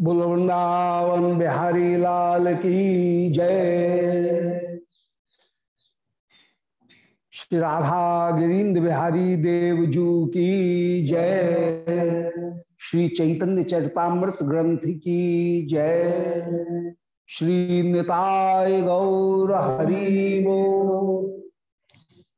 बोल वृंदावन बिहारी लाल की जय। श्री राधा गिरीन्द्र बिहारी देवजू की जय। श्री चैतन्य चरतामृत ग्रंथ की जय। श्री निताय गौर हरिवो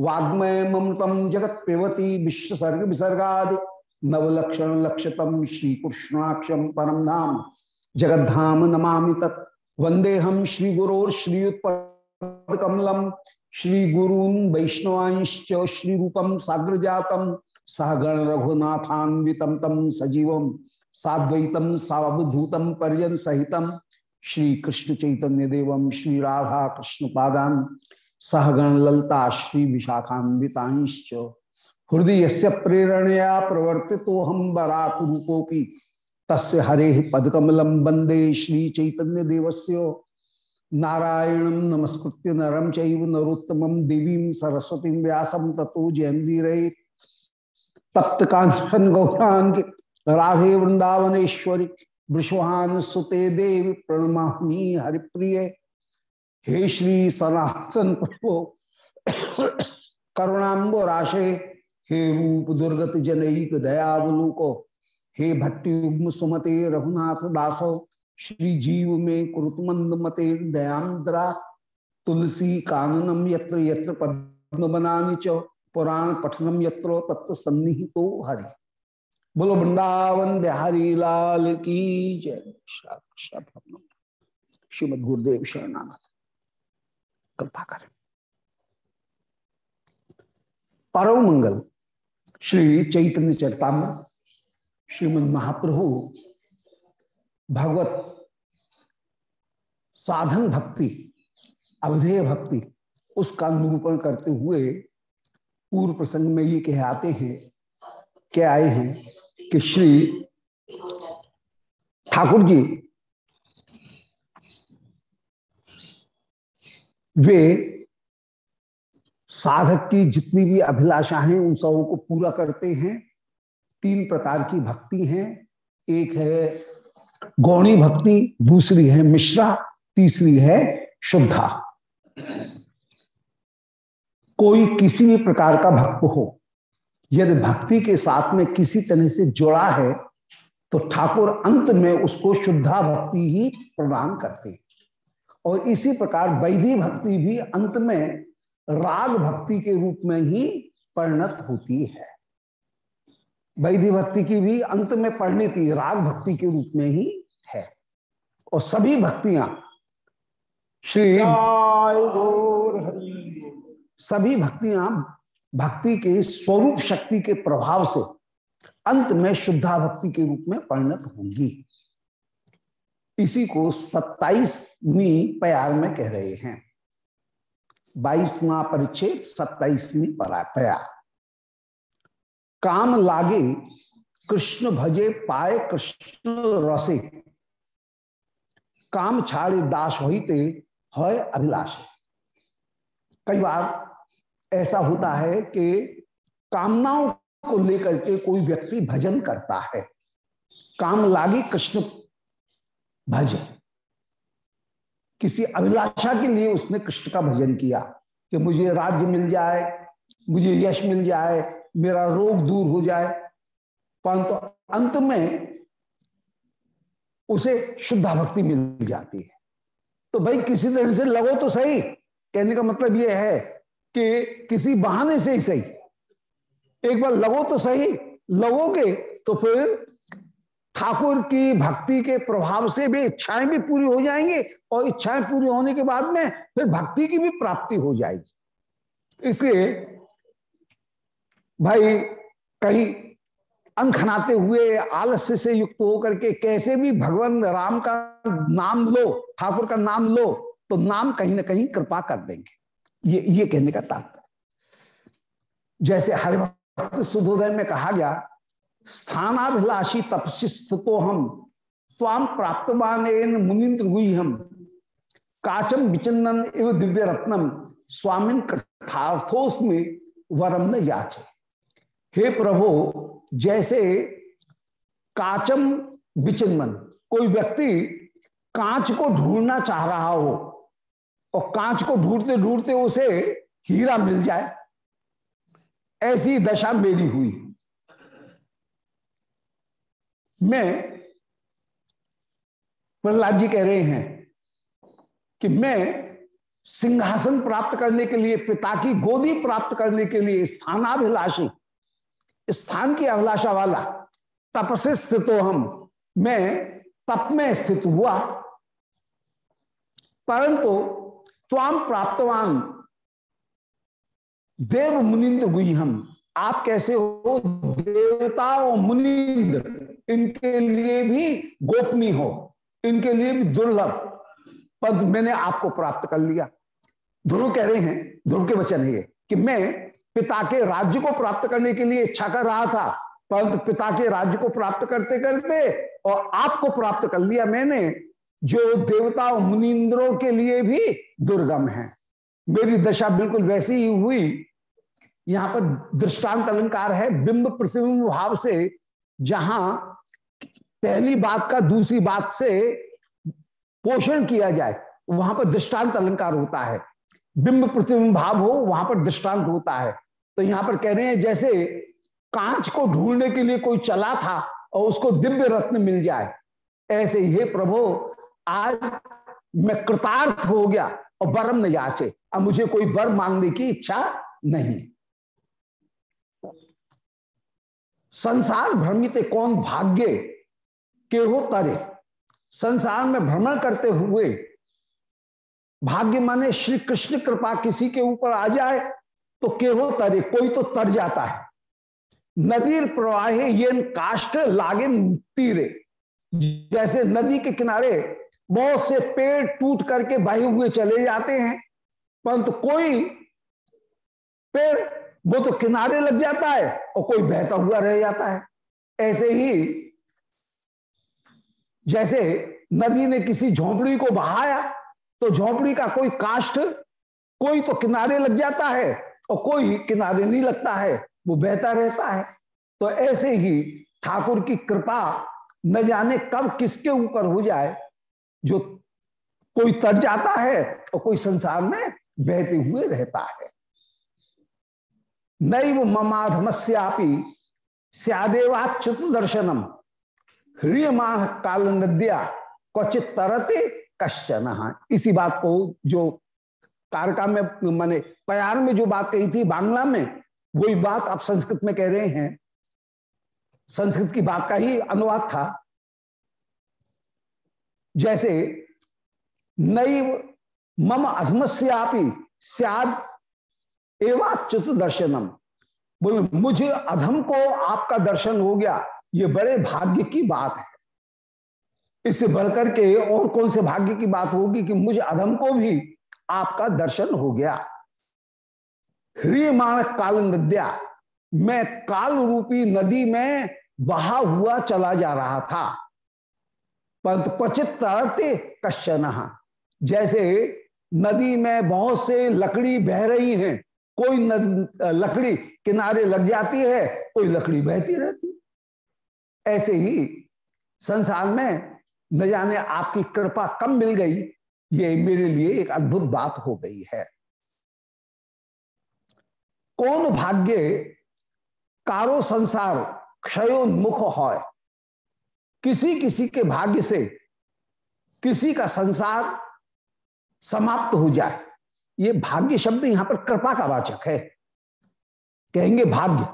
वाग्मय ममतम जगत पेवती विश्वसर्ग विसर्गादि। नवलक्षण लक्षतम श्री कृष्णाक्षम परम धाम जगद्धाम नमामि तत्। वंदे हम श्री गुरोर श्रीयुत्पद कमलम श्री गुरून वैष्णवांश्च श्री रूपम साग्र जातम सहगण रघुनाथान्वितम तम सजीव। साद्वैतम सावधूतम पर्यन सहित श्री कृष्ण चैतन्य देवम श्री राधा कृष्ण पादान सहगण ललता श्री विशाखान्विताश्च हृदय से प्रेरणया प्रवर्ति तो हम बराक रूपोपी तस् हरे पदकमलम वंदे श्री चैतन्य देवस्य नारायण नमस्कृत्य नरम चैव नरोत्तम देवी सरस्वती व्यासम ततो जयंदीरे तप्त कांचन गौरांग राधे वृंदावनेश्वरी वृषभान सुते देवी प्रणमामि हरिप्रिय। हे श्री सनातन प्रभो, करुणाम्बो राशे, हे रूप दुर्गत जनईक दयावलोको हे भट्टी सुमते रघुनाथ दासो, श्री जीव में कुरुतमंद मते दयांद्रा तुलसी काननम यत्र यत्र पद्म बनानी च, पुराण पठनम यत्र तत्व सन्निहितो हरि। बोलो, वृंदावन बिहारी लाल की जय। श्रीमद गुरुदेव शरणागत। कृपा करें परम मंगल श्री चैतन्य चरतामृत श्रीमद महाप्रभु भगवत साधन भक्ति अवधेय भक्ति उसका निरूपण करते हुए पूर्व प्रसंग में ये कह आते हैं क्या आए हैं कि श्री ठाकुर जी वे साधक की जितनी भी अभिलाषा हैं, उन सबों को पूरा करते हैं। तीन प्रकार की भक्ति हैं। एक है गौणी भक्ति, दूसरी है मिश्रा, तीसरी है शुद्धा। कोई किसी भी प्रकार का भक्त हो, यदि भक्ति के साथ में किसी तरह से जुड़ा है तो ठाकुर अंत में उसको शुद्धा भक्ति ही प्रदान करते और इसी प्रकार वैधि भक्ति भी अंत में राग भक्ति के रूप में ही परिणत होती है। वैधि भक्ति की भी अंत में परिणति राग भक्ति के रूप में ही है। और सभी भक्तियाँ श्री सभी भक्तियाँ भक्ति के स्वरूप शक्ति के प्रभाव से अंत में शुद्धा भक्ति के रूप में परिणत होंगी। इसी को सत्ताईसवीं प्यार में कह रहे हैं। बाईसवा परिच्छेद, सत्ताईसवीं प्यार। काम लागे, कृष्ण भजे पाए कृष्ण रसे। काम छाड़े दास होते है अभिलाष। कई बार ऐसा होता है कि कामनाओं को लेकर के कोई व्यक्ति भजन करता है। काम लागे कृष्ण भज किसी अभिलाषा के लिए उसने कृष्ण का भजन किया कि मुझे राज्य मिल जाए, मुझे यश मिल जाए, मेरा रोग दूर हो जाए। परंतु तो अंत में उसे शुद्धा भक्ति मिल जाती है। तो भाई किसी तरह से लगो तो सही। कहने का मतलब यह है कि किसी बहाने से ही सही। एक बार लगो तो सही, लगोगे तो फिर ठाकुर की भक्ति के प्रभाव से भी इच्छाएँ भी पूरी हो जाएँगी और इच्छाएँ पूरी होने के बाद में फिर भक्ति की भी प्राप्ति हो जाएगी। इसलिए भाई कहीं अनखनाते हुए, आलस्य से युक्त होकर के कैसे भी भगवान राम का नाम लो, ठाकुर का नाम लो तो नाम कहीं ना कहीं कृपा कर देंगे। ये ये कहने का तात्पर्य। जैसे हरिभक्त सुधोदय में कहा गया स्थानाभिलाषी तपसी तो हम। ताम प्राप्तवान मुनिंद्र हुई हम। काचम विचंदन एवं दिव्य रत्नम स्वामिन में वरम न याचे। हे प्रभु, जैसे काचम विचिन्मन कोई व्यक्ति कांच को ढूंढना चाह रहा हो और कांच को ढूंढते ढूंढते उसे हीरा मिल जाए, ऐसी दशा मेरी हुई। मैं प्रहलाद जी कह रहे हैं कि मैं सिंहासन प्राप्त करने के लिए, पिता की गोदी प्राप्त करने के लिए स्थानाभिलाषी, स्थान की अभिलाषा वाला तप से स्थित हो हम। मैं तप में स्थित हुआ। परंतु त्वाम प्राप्तवान, देव मुनिंद्र गुई हम। आप कैसे हो? देवता और मुनिंद्र। इनके लिए भी गोपनीय हो, इनके लिए भी दुर्लभ। पद मैंने आपको प्राप्त कर लिया। ध्रुव कह रहे हैं, ध्रुव के वचन है कि मैं पिता के राज्य को प्राप्त करने के लिए इच्छा कर रहा था परंतु पिता के राज्य को प्राप्त करते करते और आपको प्राप्त कर लिया मैंने, जो देवता मुनिंद्रों के लिए भी दुर्गम है। मेरी दशा बिल्कुल वैसी ही हुई। यहाँ पर दृष्टांत अलंकार है, बिंब प्रतिबिंब भाव से जहाँ पहली बात का दूसरी बात से पोषण किया जाए, वहाँ पर दृष्टांत अलंकार होता है। बिंब प्रतिबिंब भाव हो, वहाँ पर दृष्टांत होता है। तो यहाँ पर कह रहे हैं, जैसे कांच को ढूँढने के लिए कोई चला था और उसको दिव्य रत्न मिल जाए, ऐसे ही प्रभु, आज मैं कृतार्थ हो गया और बरम न याचे। अब मुझे कोई बर मांगने की इच्छा नहीं। संसार भ्रमित कौन भाग्य के हो तरे संसार में भ्रमण करते हुए भाग्य माने श्री कृष्ण कृपा किसी के ऊपर आ जाए तो के हो तरे? कोई तो तर जाता है। नदी प्रवाहे ये काष्ट लागे तीरे। जैसे नदी के किनारे बहुत से पेड़ टूट करके बहे हुए चले जाते हैं, परंतु कोई पेड़ वो तो किनारे लग जाता है और कोई बहता हुआ रह जाता है। ऐसे ही जैसे नदी ने किसी झोंपड़ी को बहाया तो झोंपड़ी का कोई काष्ट कोई तो किनारे लग जाता है और कोई किनारे नहीं लगता है, वो बहता रहता है। तो ऐसे ही ठाकुर की कृपा न जाने कब किसके ऊपर हो जाए, जो कोई तट जाता है और कोई संसार में बहते हुए रहता है। नैव ममाधमस्यापि सदेवाच्युत दर्शनम ह्रियमाण काल नद्या क्वचित तरते कश्चन। इसी बात को जो कारका में, माने प्यार में जो बात कही थी बांग्ला में, वही बात आप संस्कृत में कह रहे हैं। संस्कृत की बात का ही अनुवाद था। जैसे नई मम अधमस्यापि सद एवाच्युत दर्शनम बोले, मुझे अधम को आपका दर्शन हो गया, ये बड़े भाग्य की बात है। इससे बढ़कर के और कौन से भाग्य की बात होगी कि मुझे अधम को भी आपका दर्शन हो गया? ह्रियमाण काल नद्या मैं काल रूपी नदी में बहा हुआ चला जा रहा था। परंतु क्वचित तरते कश्चन, जैसे नदी में बहुत से लकड़ी बह रही हैं कोई लकड़ी किनारे लग जाती है, कोई लकड़ी बहती रहती ऐसे ही संसार में न जाने आपकी कृपा कम मिल गई, ये मेरे लिए एक अद्भुत बात हो गई है। कौन भाग्य कारो संसार क्षयोन्मुख हो किसी किसी के भाग्य से किसी का संसार समाप्त हो जाए। ये भाग्य शब्द यहाँ पर कृपा का वाचक है। कहेंगे भाग्य।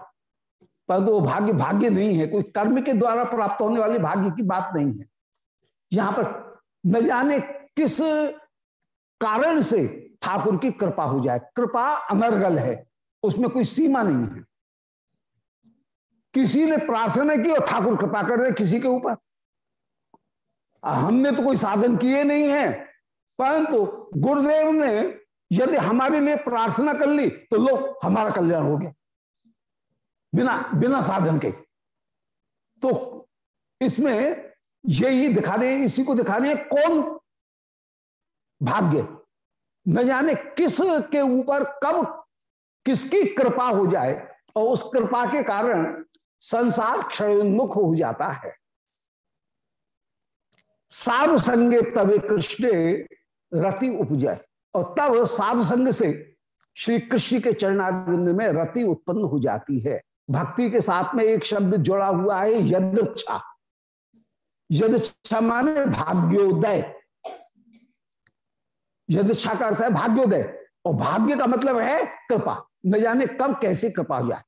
परंतु वो भाग्य भाग्य नहीं है, कोई कर्म के द्वारा प्राप्त होने वाले भाग्य की बात नहीं है। यहाँ पर न जाने किस कारण से ठाकुर की कृपा हो जाए। कृपा अनर्गल है, उसमें कोई सीमा नहीं है। किसी ने प्रार्थना की और ठाकुर कृपा कर दे किसी के ऊपर। हमने तो कोई साधन किए नहीं है, परंतु गुरुदेव ने यदि हमारे लिए प्रार्थना कर ली तो लो, हमारा कल्याण हो गया। बिना बिना साधन के। तो इसमें यही दिखा रहे हैं, इसी को दिखा रहे हैं, कौन भाग्य? न जाने किस के ऊपर, कब, किसकी कृपा हो जाए, और उस कृपा के कारण संसार क्षयोन्मुख हो जाता है। साधु संगे तवे कृष्ण रति उपजय। और तब साधु संग से श्री कृष्ण के चरणारिंद में रति उत्पन्न हो जाती है। भक्ति के साथ में एक शब्द जुड़ा हुआ है, यदच्छा। यदच्छा माने भाग्योदय। यदच्छा का अर्थ है भाग्योदय। और भाग्य का मतलब है कृपा। न जाने कब, कैसे कृपा हो जाए।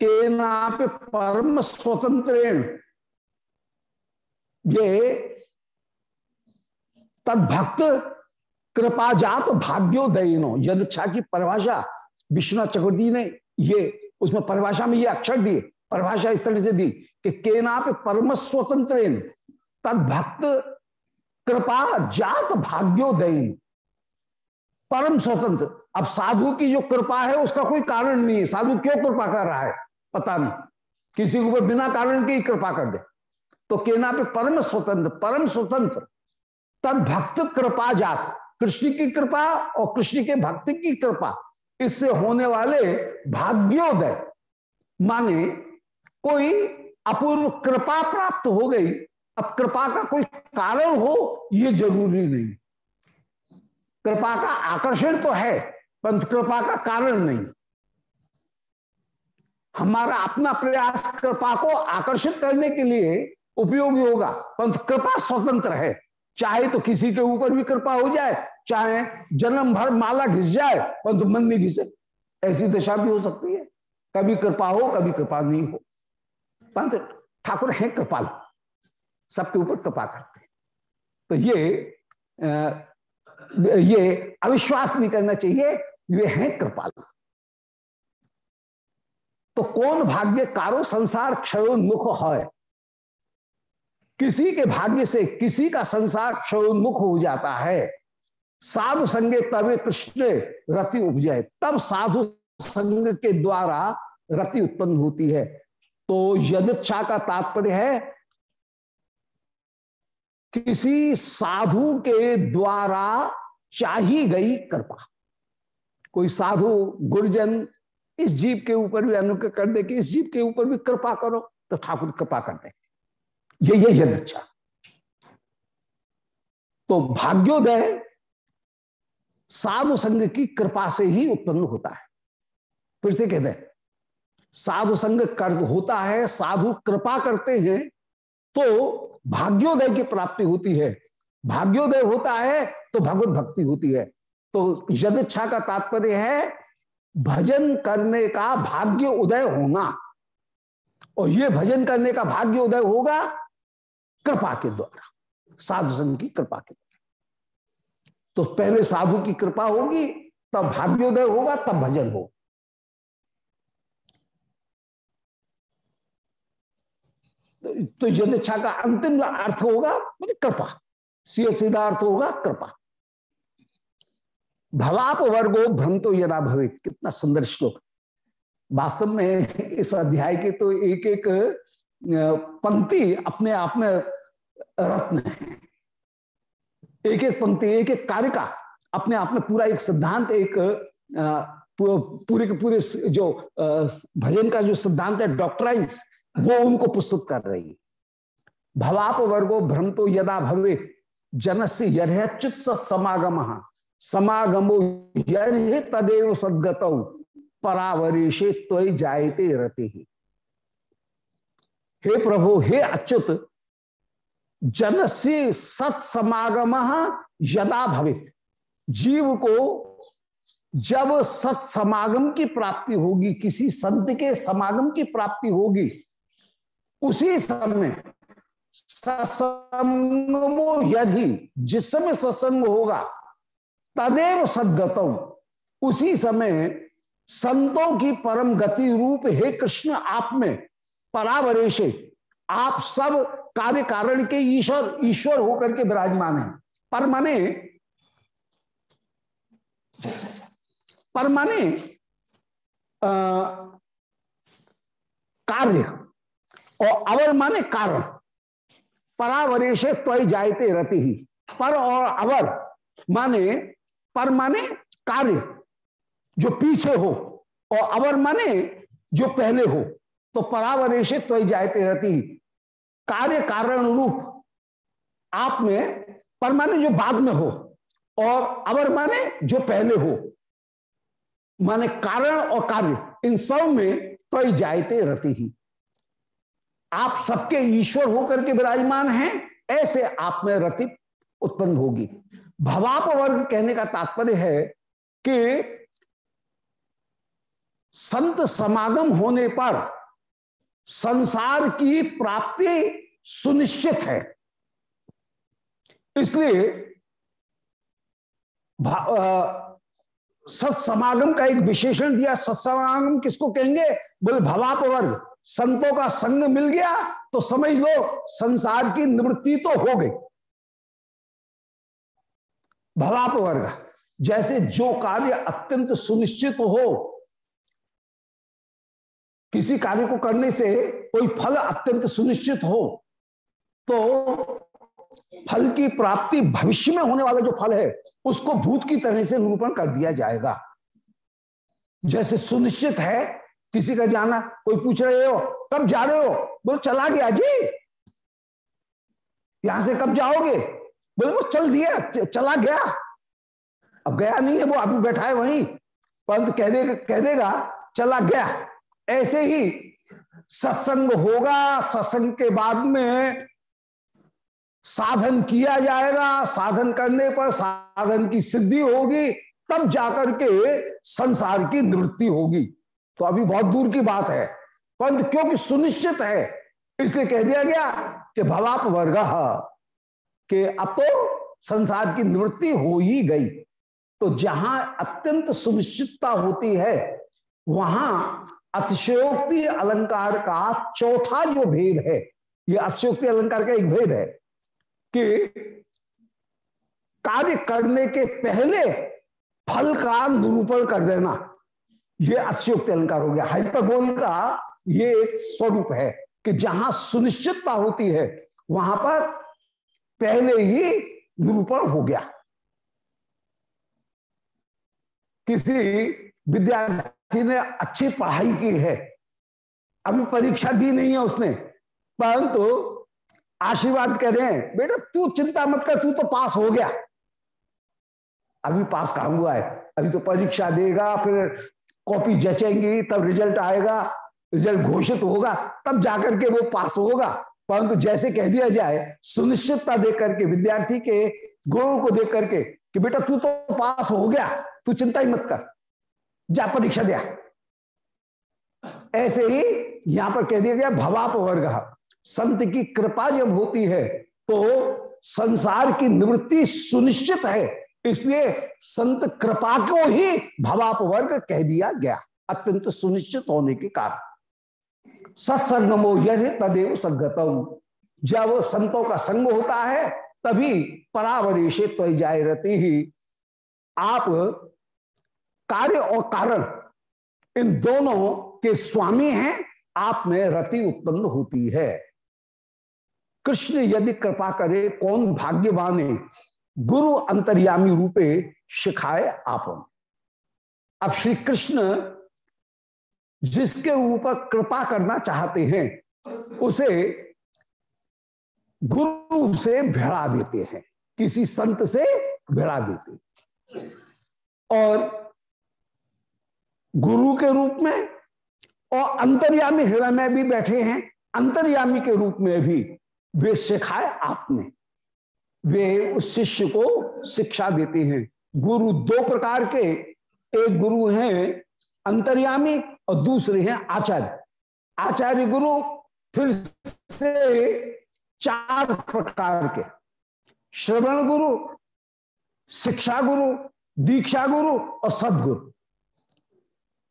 के नाप परम स्वतंत्र ये तदभक्त कृपा जात भाग्योदयनो। यदच्छा की परिभाषा विश्वनाथ चक्रवर्ती ने ये, उसमें परिभाषा में ये अक्षर दिए, परिभाषा इस तरह से दी कि केना पे परम स्वतंत्र तद भक्त कृपा जात भाग्योदयन। परम स्वतंत्र। अब साधु की जो कृपा है, उसका कोई कारण नहीं है। साधु क्यों कृपा कर रहा है? पता नहीं। किसी को बिना कारण के ही कृपा कर दे। तो केना पे परम स्वतंत्र परम स्वतंत्र तद भक्त कृपा जात। कृष्ण की कृपा और कृष्ण के भक्ति की कृपा, इससे होने वाले भाग्योदय, माने कोई अपूर्व कृपा प्राप्त हो गई, अब कृपा का कोई कारण हो यह ज़रूरी नहीं। कृपा का आकर्षण तो है परंतु कृपा का कारण नहीं। हमारा अपना प्रयास कृपा को आकर्षित करने के लिए उपयोगी होगा, परंतु कृपा स्वतंत्र है। चाहे तो किसी के ऊपर भी कृपा हो जाए, चाहे जन्म भर माला घिस जाए परंतु मन नहीं घिसे। ऐसी दशा भी हो सकती है। कभी कृपा हो, कभी कृपा नहीं हो। परंतु ठाकुर है कृपाल। सबके ऊपर कृपा करते हैं। तो ये ये अविश्वास नहीं करना चाहिए, वे है कृपाल। तो कौन भाग्य कारो संसार क्षयोन्मुख है? किसी के भाग्य से किसी का संसार क्षयोन्मुख हो जाता है। साधु संगे तबे कृष्ण रति उपजय। तब साधु संग के द्वारा रति उत्पन्न होती है। तो यदच्छा का तात्पर्य है, किसी साधु के द्वारा चाही गई कृपा। कोई साधु, गुरजन, इस जीव के ऊपर भी अनुग्रह कर दे कि इस जीव के ऊपर भी कृपा करो तो ठाकुर कृपा कर दे। ये ये यदच्छा तो भाग्योदय साधु संघ की कृपा से ही उत्पन्न होता है। फिर से कहते हैं साधु संघ कर, होता है, साधु कृपा करते हैं तो भाग्योदय की प्राप्ति होती है। भाग्योदय होता है तो भगवत भक्ति होती है। तो यदच्छा का तात्पर्य है, भजन करने का भाग्य उदय होना। और ये भजन करने का भाग्य उदय होगा कृपा के द्वारा, साधु संघ की कृपा के द्वारा। तो पहले साधु की कृपा होगी, तब भाग्योदय होगा, तब भजन होगा। तो यदिच्छा का अंतिम अर्थ होगा मुझे कृपा। सीधा सीधा अर्थ होगा, कृपा। भवाप वर्गो भ्रम तो यदा भवित। कितना सुंदर श्लोक। वास्तव में इस अध्याय के तो एक एक पंक्ति अपने आप में रत्न है। एक एक पंक्ति, एक एक कार्य का अपने आप में पूरा एक सिद्धांत, एक पूरे के पूरे जो भजन का जो सिद्धांत है डॉक्टराइज वो उनको प्रस्तुत कर रही है। भवाप वर्गो भ्रम तो यदा भवे जनस्य यरचित समागम। समागमो यह तदेव सदगत, परावरेशे त्वय जायते रते। ही हे प्रभु, हे अच्युत जन से सत्समागम यदा भवित। जीव को जब सत्समागम की प्राप्ति होगी, किसी संत के समागम की प्राप्ति होगी, उसी समय सत्संगमो यदि जिस समय सत्संग होगा, तदेव सदगतम उसी समय संतों की परम गति रूप हे कृष्ण आप में परावरेश। आप सब कार्य कारण के ईश्वर ईश्वर होकर के विराजमान है। पर माने पर माने कार्य और अवर माने कारण। परावरेश त्वय जायते रति ही। पर और अवर माने पर माने कार्य, जो पीछे हो और अवर माने, जो पहले हो। तो परावरेश त्वय जायते रहती कार्य कारण रूप। आप में पर माने जो बाद में हो और अवर माने जो पहले हो। माने कारण और कार्य, इन सब में त्वय जायते रहती ही। आप सबके ईश्वर होकर के विराजमान हैं, ऐसे आप में रति उत्पन्न होगी। भवाप वर्ग कहने का तात्पर्य है कि संत समागम होने पर संसार की प्राप्ति सुनिश्चित है। इसलिए सत्समागम का एक विशेषण दिया। सत्समागम किसको कहेंगे? बोले, भवाप वर्ग। संतों का संग मिल गया तो समझ लो संसार की निवृत्ति तो हो गई। भवाप वर्ग, जैसे जो कार्य अत्यंत सुनिश्चित हो किसी कार्य को करने से कोई फल अत्यंत सुनिश्चित हो तो फल की प्राप्ति भविष्य में होने वाला जो फल है, उसको भूत की तरह से निरूपण कर दिया जाएगा। जैसे सुनिश्चित है, किसी का जाना, कोई पूछ रहे हो, कब जा रहे हो? बोलो, चला गया जी। यहाँ से कब जाओगे? बोले वो चल दिया चला गया। अब गया नहीं है, वो अभी बैठा है वहीं, परंतु कह देगा कह देगा, चला गया। ऐसे ही सत्संग होगा, सत्संग के बाद में साधन किया जाएगा। साधन करने पर साधन की सिद्धि होगी, तब जाकर के संसार की निवृत्ति होगी। तो अभी बहुत दूर की बात है, परंतु क्योंकि सुनिश्चित है, इसलिए कह दिया गया कि भवाप वर्ग, के अब तो संसार की निवृत्ति हो ही गई। तो जहाँ अत्यंत सुनिश्चितता होती है, वहाँ अतिशयोक्ति अलंकार का चौथा जो भेद है, ये अतिशयोक्ति अलंकार का एक भेद है कि कार्य करने के पहले फल का निरूपण कर देना, ये अत्युक्त अलंकार हो गया। हाइपरबोल का ये एक स्वरूप है कि जहाँ सुनिश्चितता होती है, वहाँ पर पहले ही निरूपण हो गया। किसी विद्यार्थी ने अच्छी पढ़ाई की है। अभी परीक्षा दी नहीं है उसने। परंतु आशीर्वाद कह रहे हैं, बेटा, तू चिंता मत कर, तू तो पास हो गया। अभी पास कहा हुआ है? अभी तो परीक्षा देगा, फिर कॉपी जचेंगी, तब रिज़ल्ट आएगा, रिज़ल्ट घोषित होगा, तब जाकर के वो पास होगा। परंतु जैसे कह दिया जाए, सुनिश्चितता देख करके, विद्यार्थी के गुणों को देख करके कि, बेटा, तू तो पास हो गया, तू चिंता ही मत कर। जा, परीक्षा दिया। ऐसे ही यहाँ पर कह दिया गया, भवाप वर्ग, संत की कृपा जब होती है तो संसार की निवृत्ति सुनिश्चित है। इसलिए संत कृपा को ही भवाप वर्ग कह दिया गया, अत्यंत सुनिश्चित होने के कारण। सत्संगमो यह तदेव सदगतम। जब संतों का संग होता है, तभी परावरेश तो जाए रहती ही। आप कार्य और कारण, इन दोनों के स्वामी हैं, आप में रति उत्पन्न होती है। कृष्ण यदि कृपा करे, कौन भाग्यवान है? गुरु अंतर्यामी रूपे शिखाए आपन। अब श्री कृष्ण जिसके ऊपर कृपा करना चाहते हैं, उसे गुरु से भिड़ा देते हैं, किसी संत से भिड़ा देते और गुरु के रूप में और अंतर्यामी हृदय में भी बैठे हैं, अंतर्यामी के रूप में भी वे सिखाए आपने। वे उस शिष्य को शिक्षा देते हैं। गुरु दो प्रकार के, एक गुरु हैं अंतर्यामी और दूसरे हैं आचार्य। आचार्य गुरु फिर से चार प्रकार के। श्रवण गुरु, शिक्षा गुरु, दीक्षा गुरु और सदगुरु।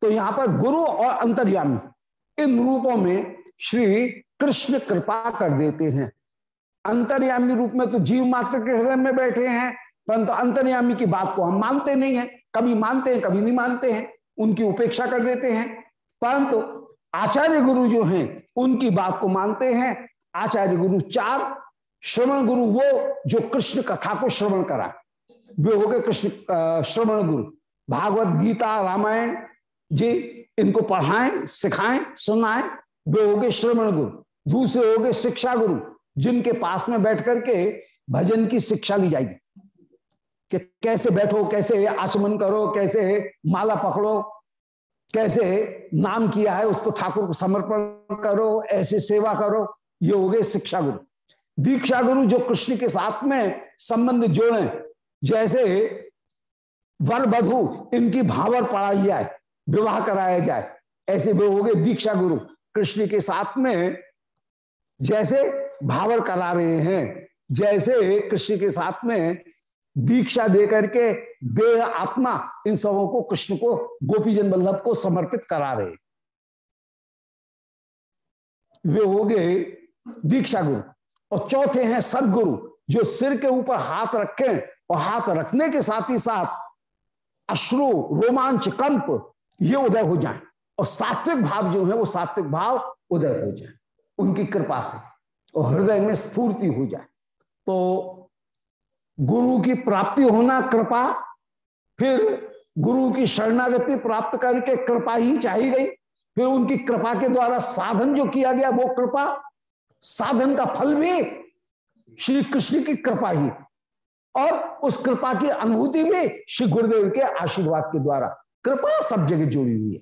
तो यहाँ पर गुरु और अंतर्यामी इन रूपों में श्री कृष्ण कृपा कर देते हैं। अंतर्यामी रूप में तो जीव मात्र के हृदय में बैठे हैं, परंतु अंतर्यामी की बात को हम मानते नहीं है, कभी मानते हैं, कभी नहीं मानते हैं, उनकी उपेक्षा कर देते हैं। परंतु आचार्य गुरु जो हैं, उनकी बात को मानते हैं। आचार्य गुरु चार, श्रवण गुरु वो जो कृष्ण कथा को श्रवण करा। वे हो गए कृष्ण श्रवण गुरु। भागवत गीता, रामायण जी, इनको पढ़ाएँ, सिखाएँ, सुनाएँ। वे हो गए श्रवण गुरु, दूसरे हो गए शिक्षा गुरु, जिनके पास में बैठ करके भजन की शिक्षा ली जाएगी। कि कैसे बैठो, कैसे आचमन करो, कैसे माला पकड़ो, कैसे नाम किया है, उसको ठाकुर को समर्पण करो, ऐसे सेवा करो, ये हो गए शिक्षा गुरु। दीक्षा गुरु जो कृष्ण के साथ में संबंध जोड़े, जैसे वर बधु इनकी भावर पढ़ाई जाए विवाह कराया जाए। ऐसे वे हो गए दीक्षा गुरु। कृष्ण के साथ में जैसे भावर करा रहे हैं, जैसे कृष्ण के साथ में दीक्षा दे करके देह, आत्मा, इन सबों को कृष्ण को, गोपीजन वल्लभ को समर्पित करा रहे। वे हो गए दीक्षा गुरु। और चौथे हैं सदगुरु, जो सिर के ऊपर हाथ रखें और हाथ रखने के साथ ही साथ अश्रु, रोमांच, कंप ये उदय हो जाए। और सात्विक भाव जो है, वो सात्विक भाव उदय हो जाए। उनकी कृपा से और हृदय में स्फूर्ति हो जाए। तो गुरु की प्राप्ति होना कृपा, फिर गुरु की शरणागति प्राप्त करके कृपा ही चाहिए गई। फिर उनकी कृपा के द्वारा साधन जो किया गया, वो कृपा, साधन का फल भी श्री कृष्ण की कृपा ही। और उस कृपा की अनुभूति भी श्री गुरुदेव के आशीर्वाद के द्वारा कृपा सब जगह जुड़ी हुई है।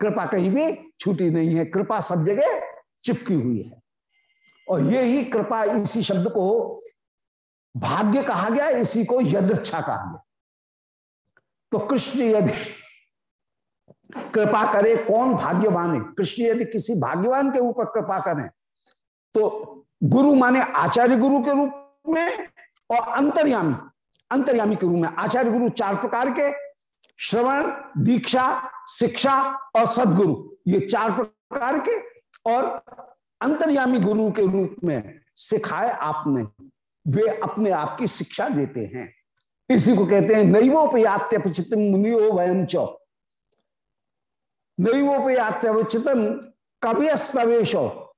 कृपा कहीं भी छूटी नहीं है, कृपा सब जगह चिपकी हुई है। और ये ही कृपा इसी शब्द को भाग्य कहा गया, इसी को यदृच्छा कहा गया। तो कृष्ण यदि कृपा करे, कौन भाग्यवान है? कृष्ण यदि किसी भाग्यवान के ऊपर कृपा करें तो गुरु माने आचार्य गुरु के रूप में और अंतर्यामी अंतर्यामी के रूप में। आचार्य गुरु चार प्रकार के श्रवण, दीक्षा, शिक्षा और सदगुरु। ये चार प्रकार के और अंतर्यामी गुरु के रूप में सिखाए आपने। वे अपने आप की शिक्षा देते हैं। इसी को कहते हैं नैवोपयात्यपचित मुनियो वयम चौ। नैवोपयात्यपचितम कवियस्तवेश,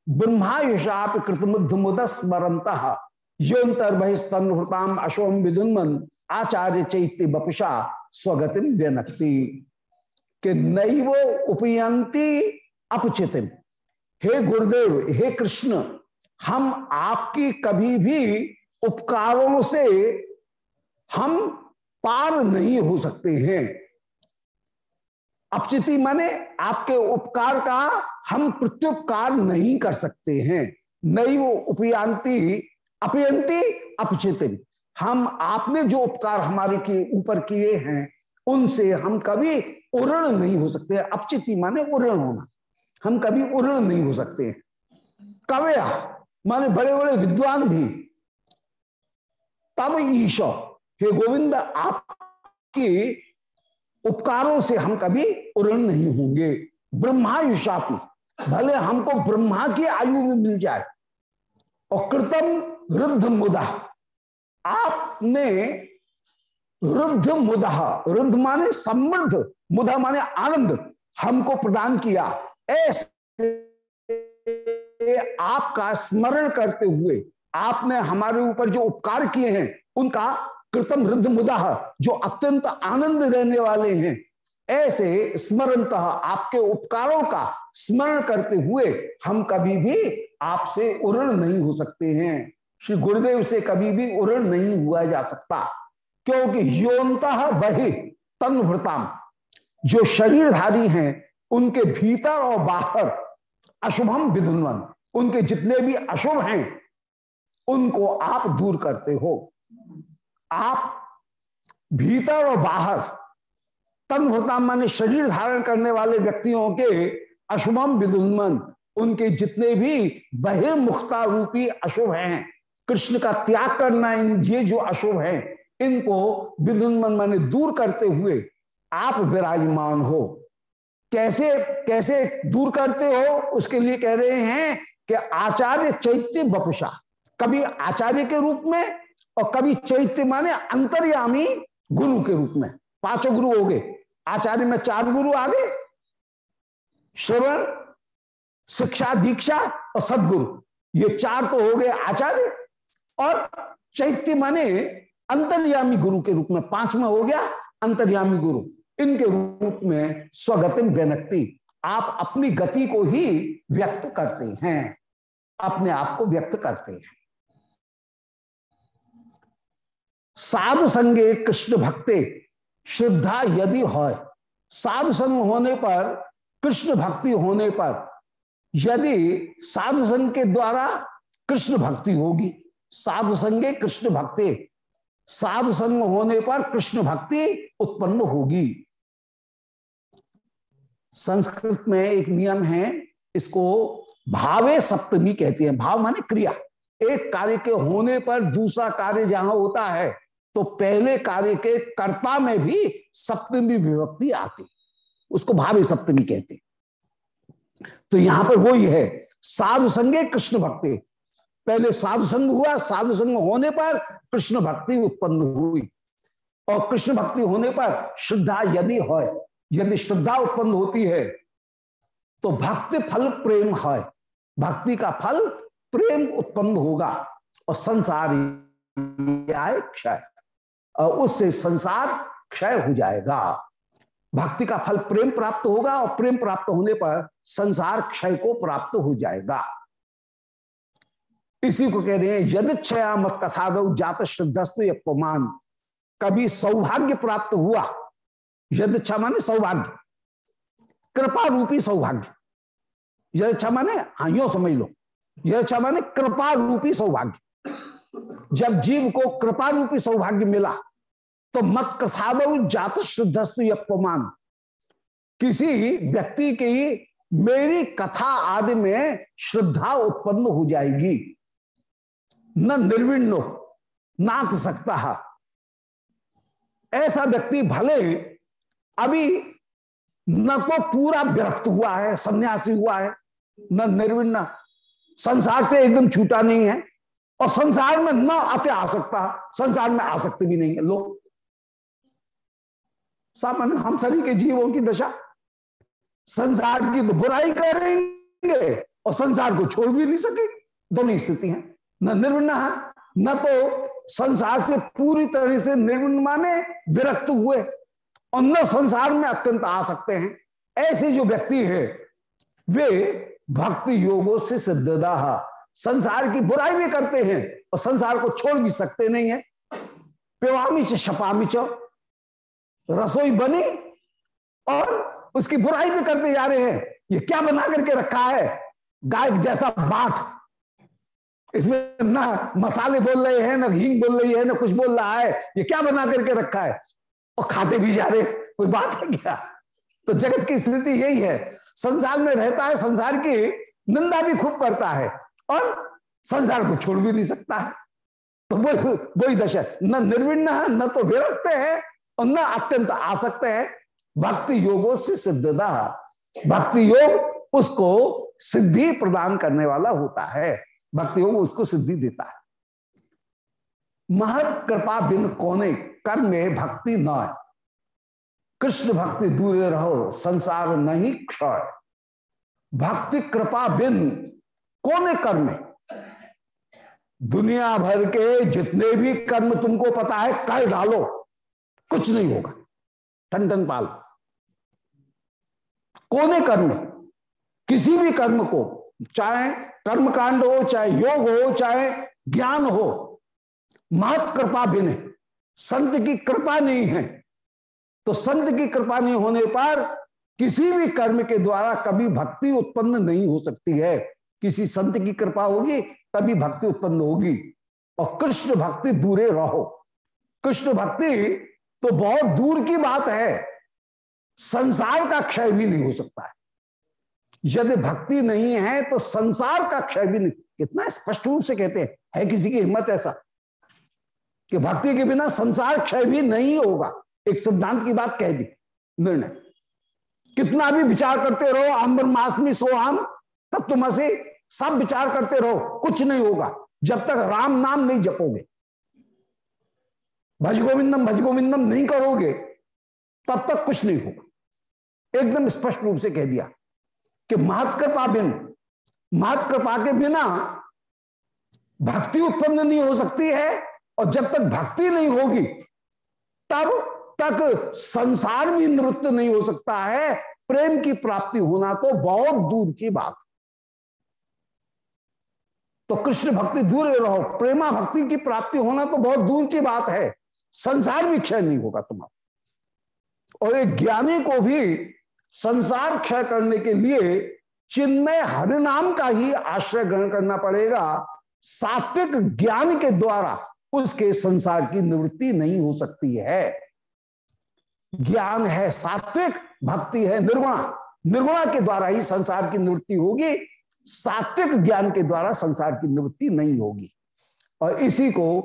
ब्रह्मायुषाप कृतमुद्ध मुद स्मरंत योन्तर बहिस्तनुताम अशोम विदुन्मन आचार्य चैत्य बपुषा स्वगतिम व्यनक्ति। के वो उपयंती अपचितिम हे गुरुदेव, हे कृष्ण, हम आपकी कभी भी उपकारों से हम पार नहीं हो सकते हैं। अपचिति माने आपके उपकार का हम प्रत्युपकार नहीं कर सकते हैं। नई वो उपयांति अपयंती अपचित। हम आपने जो उपकार हमारे के ऊपर किए हैं, उनसे हम कभी उऋण नहीं हो सकते। अपचिति माने उऋण होना। हम कभी उऋण नहीं हो सकते। कव्य माने बड़े बड़े विद्वान भी। तब ईशो, हे गोविंद, आपकी उपकारों से हम कभी उऋण नहीं होंगे। ब्रह्मायुषापी भले हमको ब्रह्मा की आयु में मिल जाए। और कृतम वृद्ध मुदा। आपने रुद्ध मुदा रुद्ध माने समृद्ध मुदा माने आनंद हमको प्रदान किया। ऐसे आपका स्मरण करते हुए आपने हमारे ऊपर जो उपकार किए हैं, उनका कृतम रुद्ध मुदा जो अत्यंत आनंद रहने वाले हैं, ऐसे स्मरणत आपके उपकारों का स्मरण करते हुए हम कभी भी आपसे उऋण नहीं हो सकते हैं। श्री गुरुदेव से कभी भी उऋण नहीं हुआ जा सकता, क्योंकि योनता बही तन्भृताम जो शरीरधारी हैं, उनके भीतर और बाहर अशुभम विधुन्वन। उनके जितने भी अशुभ हैं, उनको आप दूर करते हो। आप भीतर और बाहर तन माने शरीर धारण करने वाले व्यक्तियों के अशुभम विदुन्मन उनके जितने भी बहिर्मुखता रूपी अशुभ हैं कृष्ण का त्याग करना, इन ये जो अशुभ हैं, इनको विदुन्मन माने दूर करते हुए आप विराजमान हो। कैसे कैसे दूर करते हो? उसके लिए कह रहे हैं कि आचार्य चैत्य बपुषा कभी आचार्य के रूप में और कभी चैत्य माने अंतर्यामी गुरु के रूप में। पाँचों गुरु हो गए। आचार्य में चार गुरु आ गए। श्रवण, शिक्षा, दीक्षा और सदगुरु, ये चार तो हो गए आचार्य। और चैत्य माने अंतर्यामी गुरु के रूप में पाँच में हो गया अंतर्यामी गुरु। इनके रूप में स्वगतिम व्यनक्ति। आप अपनी गति को ही व्यक्त करते हैं। अपने आप को व्यक्त करते हैं। साधु संगे कृष्ण भक्ते, श्रद्धा यदि हो साधु संग होने पर, कृष्ण भक्ति होने पर, यदि साधु संग के द्वारा कृष्ण भक्ति होगी साधु संगे कृष्ण भक्ति। साधु संग होने पर कृष्ण भक्ति उत्पन्न होगी। संस्कृत में एक नियम है, इसको भावे सप्तमी कहते हैं। भाव माने क्रिया। एक कार्य के होने पर दूसरा कार्य जहाँ होता है तो पहले कार्य के कर्ता में भी सप्तमी विभक्ति आती। उसको भावी सप्तमी कहते तो यहाँ पर वही है। साधु संगे कृष्ण भक्ति। पहले साधु संग हुआ, साधु संघ होने पर कृष्ण भक्ति उत्पन्न हुई। और कृष्ण भक्ति होने पर श्रद्धा यदि हो यदि श्रद्धा उत्पन्न होती है तो भक्ति फल प्रेम है भक्ति का फल प्रेम उत्पन्न होगा और संसार आए क्षय। और उससे संसार क्षय हो जाएगा। भक्ति का फल प्रेम प्राप्त होगा और प्रेम प्राप्त होने पर संसार क्षय को प्राप्त हो जाएगा। इसी को कह रहे हैं, यदि क्षया मत कथाद जात श्रद्धस्त अपमान कभी सौभाग्य प्राप्त हुआ, यदि इच्छा माने सौभाग्य कृपा रूपी सौभाग्य। यदि इच्छा माने हाँ यो समझ लो, यदि इच्छा माने कृपा रूपी सौभाग्य। जब जीव को कृपा रूपी सौभाग्य मिला तो मत कथाद जात शुद्धस्त अपमान किसी व्यक्ति की मेरी कथा आदि में श्रद्धा उत्पन्न हो जाएगी। न निर्विण्ण, नाथ सकता। है ऐसा व्यक्ति भले अभी न तो पूरा विरक्त हुआ है, सन्यासी हुआ है, न निर्विण्ण, संसार से एकदम छूटा नहीं है, और संसार में न आ सकता, संसार में आ सकते भी नहीं है। लोग सामान्य हम सभी के जीवों की दशा, संसार की तो बुराई करेंगे, और संसार को छोड़ भी नहीं सके दोनों स्थिति है। न निर्विण न तो संसार से पूरी तरह से निर्विण माने विरक्त हुए और न संसार में अत्यंत आ सकते हैं। ऐसे जो व्यक्ति है, वे भक्ति योगों से सिद्धदा संसार की बुराई भी करते हैं और संसार को छोड़ भी सकते नहीं है। पिवामी च छपामी च, रसोई बनी और उसकी बुराई भी करते जा रहे हैं। ये क्या बना करके रखा है? गाय जैसा बाट इसमें ना मसाले बोल रहे हैं, ना हींग बोल रही है, ना कुछ बोल रहा है। ये क्या बना करके रखा है? और खाते भी जा रहे कोई बात है क्या? तो जगत की स्थिति यही है। संसार में रहता है, संसार की निंदा भी खूब करता है और संसार को छोड़ भी नहीं सकता है। तो वही वही दशा न निर्विण्ण है, न तो विरक्त है और न अत्यंत आसक्त है। भक्ति योगों से सिद्धता भक्ति योग उसको सिद्धि प्रदान करने वाला होता है। भक्ति योग उसको सिद्धि देता है। महत कृपा बिन कोने कर्म में भक्ति न है। कृष्ण भक्ति दूर रहो, संसार नहीं क्षय। भक्ति कृपा बिन कोने कर्म दुनिया भर के जितने भी कर्म तुमको पता है, कर डालो। कुछ नहीं होगा। टन पाल। कोने कर्म किसी भी कर्म को चाहे कर्म कांड हो, चाहे योग हो, चाहे ज्ञान हो, महत कृपा बिन संत की कृपा नहीं है। तो संत की कृपा नहीं होने पर किसी भी कर्म के द्वारा कभी भक्ति उत्पन्न नहीं हो सकती है। किसी संत की कृपा होगी, तभी भक्ति उत्पन्न होगी। और कृष्ण भक्ति दूरे रहो। कृष्ण भक्ति तो बहुत दूर की बात है। संसार का क्षय भी नहीं हो सकता है। यदि भक्ति नहीं है तो संसार का क्षय भी नहीं। कितना स्पष्ट रूप से कहते हैं, है किसी की हिम्मत ऐसा? कि भक्ति के बिना संसार क्षय भी नहीं होगा। एक सिद्धांत की बात कह दी, निर्णय। कितना भी विचार करते रहो आम मास में सो तुम ऐसे सब विचार करते रहो, कुछ नहीं होगा। जब तक राम नाम नहीं जपोगे भज गोविंदम भज गोविंदम नहीं करोगे, तब तक कुछ नहीं होगा। एकदम स्पष्ट रूप से कह दिया। कि महत्कृपा बिन महत्कृपा के बिना भक्ति उत्पन्न नहीं हो सकती है और जब तक भक्ति नहीं होगी, तब तक संसार भी नृत्य नहीं हो सकता है। प्रेम की प्राप्ति होना तो बहुत दूर की बात। तो कृष्ण भक्ति दूर रहो, प्रेमा भक्ति की प्राप्ति होना तो बहुत दूर की बात है। संसार भी क्षय नहीं होगा तुम्हारा। और एक ज्ञानी को भी संसार क्षय करने के लिए चिन्मय हरिनाम का ही आश्रय ग्रहण करना पड़ेगा। सात्विक ज्ञान के द्वारा उसके संसार की निवृत्ति नहीं हो सकती है। ज्ञान है सात्विक, भक्ति है निर्गुणा। निर्गुणा के द्वारा ही संसार की निवृत्ति होगी। सात्विक ज्ञान के द्वारा संसार की निवृत्ति नहीं होगी। और इसी को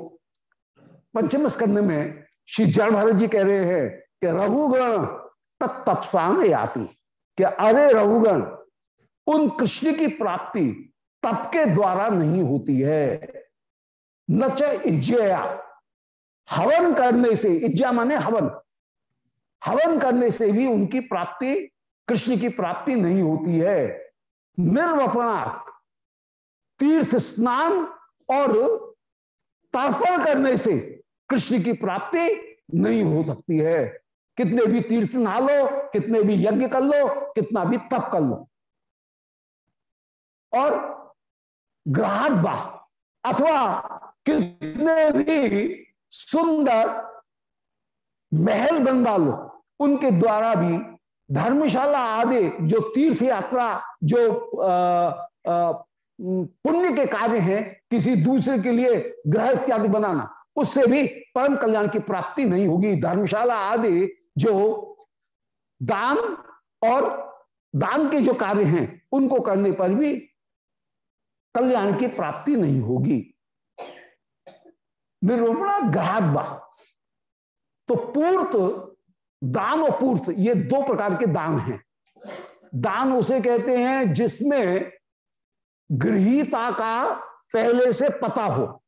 पंचम स्कंद में श्री जड़ जी कह रहे हैं कि रघुगण तत्तपसाम आती कि अरे रघुगण, उन कृष्ण की प्राप्ति तप के द्वारा नहीं होती है। न इज्जया, हवन करने से, इज्जा माने हवन। हवन करने से भी उनकी प्राप्ति, कृष्ण की प्राप्ति नहीं होती है। निर्वपना तीर्थ स्नान और तर्पण करने से कृष्ण की प्राप्ति नहीं हो सकती है। कितने भी तीर्थ नहा लो, कितने भी यज्ञ कर लो, कितना भी तप कर लो। और ग्राहक बा, अथवा कितने भी सुंदर महल बनवा लो, उनके द्वारा भी धर्मशाला आदि जो तीर्थ यात्रा, जो पुण्य के कार्य हैं, किसी दूसरे के लिए ग्रह इत्यादि बनाना, उससे भी परम कल्याण की प्राप्ति नहीं होगी। धर्मशाला आदि जो दान और दान के जो कार्य हैं, उनको करने पर भी कल्याण की प्राप्ति नहीं होगी। निरूपणा ग्राहक तो पूर्त दान और पूर्त, ये दो प्रकार के दान हैं। दान उसे कहते हैं जिसमें गृहिता का पहले से पता हो।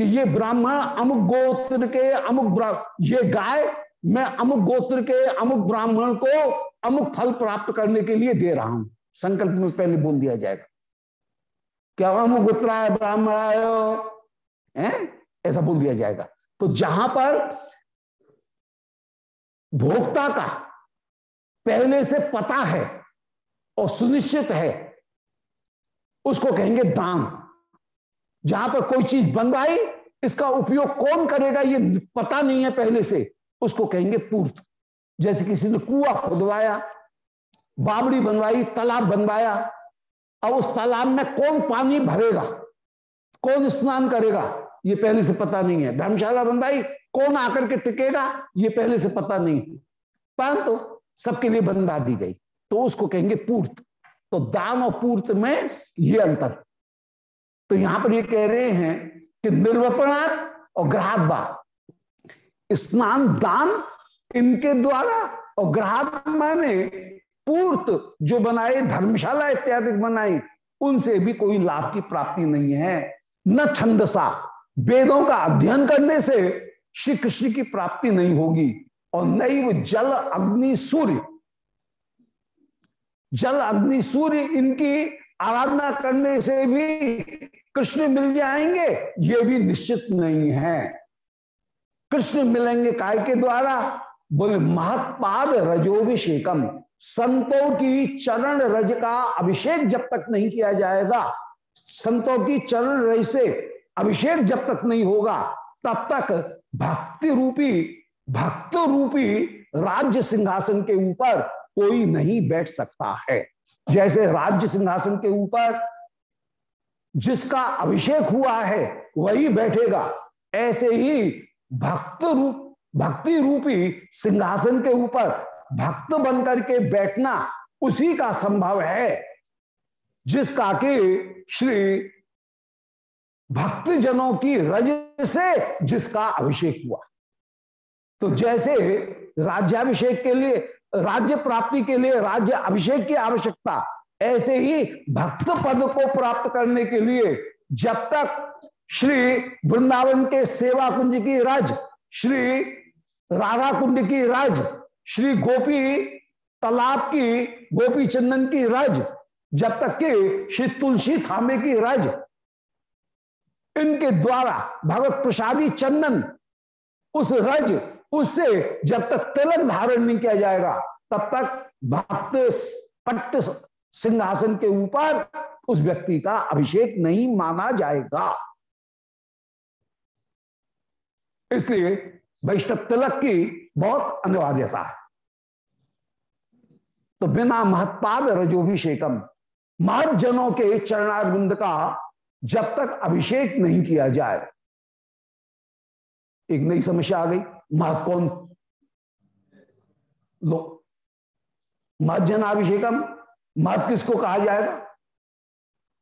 कि ये ब्राह्मण अमुक गोत्र के अमुक ये गाय मैं अमुक गोत्र के अमुक ब्राह्मण को अमुक फल प्राप्त करने के लिए दे रहा हूँ। संकल्प में पहले बोल दिया जाएगा। क्या अमुक गोत्राय ब्राह्मण आयो है? ऐसा बोल दिया जाएगा। तो जहाँ पर भोक्ता का पहले से पता है और सुनिश्चित है, उसको कहेंगे दान। जहाँ पर कोई चीज़ बनवाई, इसका उपयोग कौन करेगा, ये पता नहीं है पहले से। उसको कहेंगे पूर्त। जैसे किसी ने कुआ खुदवाया, बावड़ी बनवाई, तालाब बनवाया, अब उस तालाब में कौन पानी भरेगा, कौन स्नान करेगा, ये पहले से पता नहीं है। धर्मशाला बनवाई, कौन आकर के टिकेगा, ये पहले से पता नहीं है। परंतु तो सबके लिए बनवा दी गई। तो उसको कहेंगे पूर्त। तो दान और पूर्त में ये अंतर। तो यहाँ पर ये कह रहे हैं कि निर्वपणा और ग्राहक बा स्नान दान इनके द्वारा और ग्राहक माने पूर्त जो बनाए, धर्मशाला इत्यादि बनाई, उनसे भी कोई लाभ की प्राप्ति नहीं है। न छंदसा, वेदों का अध्ययन करने से श्री कृष्ण की प्राप्ति नहीं होगी और नैव जल अग्नि सूर्य। जल अग्नि सूर्य इनकी आराधना करने से भी कृष्ण मिल जाएँगे, ये भी निश्चित नहीं है। कृष्ण मिलेंगे काय के द्वारा? बोले, महत्पाद रजोभिषेकम, संतों की चरण रज का अभिषेक जब तक नहीं किया जाएगा, संतों की चरण रज से अभिषेक जब तक नहीं होगा, तब तक भक्ति रूपी, भक्त रूपी राज्य सिंहासन के ऊपर कोई नहीं बैठ सकता है। जैसे राज्य सिंहासन के ऊपर जिसका अभिषेक हुआ है, वही बैठेगा। ऐसे ही भक्त रूप, भक्ति रूपी सिंहासन के ऊपर भक्त बनकर के बैठना उसी का संभव है, जिसका कि श्री भक्त जनों की रज से जिसका अभिषेक हुआ। तो जैसे राज्याभिषेक के लिए, राज्य प्राप्ति के लिए राज्य अभिषेक की आवश्यकता ऐसे ही भक्त पद को प्राप्त करने के लिए जब तक श्री वृंदावन के सेवा कुंज की राज, श्री राधा कुंड की राज, श्री गोपी तालाब की, गोपी चंदन की राज, जब तक कि श्री तुलसी थामे की रज, इनके द्वारा भगवत प्रसादी चंदन उस रज, उससे जब तक तिलक धारण नहीं किया जाएगा, तब तक भक्त पट्ट सिंहासन के ऊपर उस व्यक्ति का अभिषेक नहीं माना जाएगा। इसलिए वैष्णव तिलक की बहुत अनिवार्यता है। तो बिना महत्पाद रजोभिषेकम महजनों के चरणारविंद का जब तक अभिषेक नहीं किया जाए, एक नई समस्या आ गई महत कौन? लो महजनाभिषेकम महत किसको कहा जाएगा?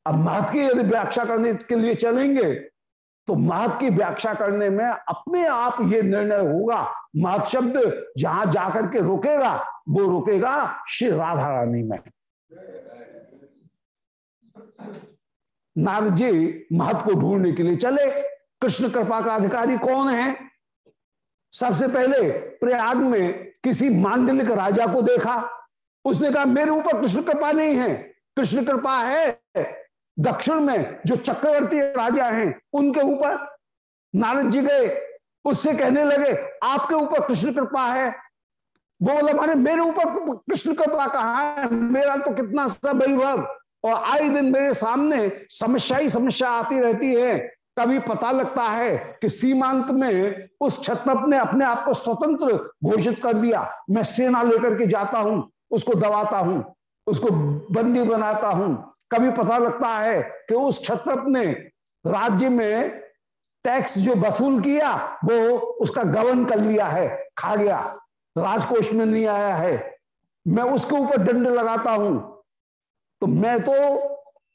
अब महत की यदि व्याख्या करने के लिए चलेंगे तो महत की व्याख्या करने में अपने आप ये निर्णय होगा। महत शब्द जहाँ जाकर के रुकेगा, वो रुकेगा श्री राधा रानी में। नारद जी महत को ढूँढने के लिए चले। कृष्ण कृपा का अधिकारी कौन है? सबसे पहले प्रयाग में किसी मांडलिक राजा को देखा। उसने कहा, मेरे ऊपर कृष्ण कृपा नहीं है। कृष्ण कृपा है दक्षिण में, जो चक्रवर्ती राजा हैं, उनके ऊपर। नारद जी गए, उससे कहने लगे, आपके ऊपर कृष्ण कृपा है। वो बोला माने मेरे ऊपर कृष्ण कृपा कहा है? मेरा तो कितना सब वैभव। और आए दिन मेरे सामने समस्या ही समस्या आती रहती है। कभी पता लगता है कि सीमांत में उस क्षत्रप ने अपने आप को स्वतंत्र घोषित कर दिया। मैं सेना लेकर के जाता हूँ। उसको दबाता हूँ, उसको बंदी बनाता हूँ। कभी पता लगता है कि उस क्षत्रप ने राज्य में टैक्स जो वसूल किया, वो उसका गवन कर लिया है, खा गया। राजकोष में नहीं आया है। मैं उसके ऊपर दंड लगाता हूँ। तो मैं तो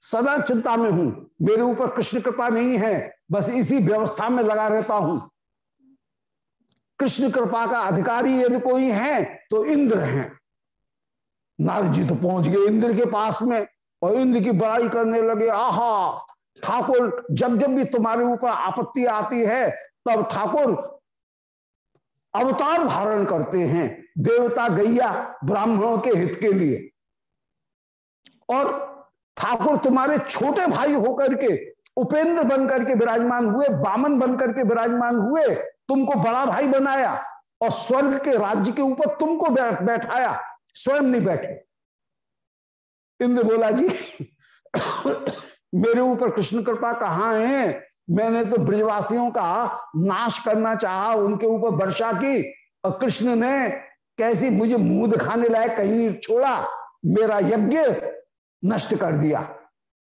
सदा चिंता में हूँ। मेरे ऊपर कृष्ण कृपा नहीं है, बस इसी व्यवस्था में लगा रहता हूँ। कृष्ण कृपा का अधिकारी यदि कोई है तो इंद्र हैं। नारद जी तो पहुँच गए इंद्र के पास में और इंद्र की बड़ाई करने लगे, आहा, ठाकुर, जब जब भी तुम्हारे ऊपर आपत्ति आती है, तब ठाकुर अवतार धारण करते हैं देवता गैया ब्राह्मणों के हित के लिए। और ठाकुर तुम्हारे छोटे भाई होकर के, उपेंद्र बन करके विराजमान हुए, बामन बन करके विराजमान हुए, तुमको बड़ा भाई बनाया और स्वर्ग के राज्य के ऊपर तुमको बैठाया। स्वयं नहीं बैठे। इंद्र बोला जी, मेरे ऊपर कृष्ण कृपा कहाँ है? मैंने तो ब्रजवासियों का नाश करना चाहा, उनके ऊपर वर्षा की, और कृष्ण ने कैसी मुझे मुँह दिखाने लायक कहीं नहीं छोड़ा। मेरा यज्ञ नष्ट कर दिया।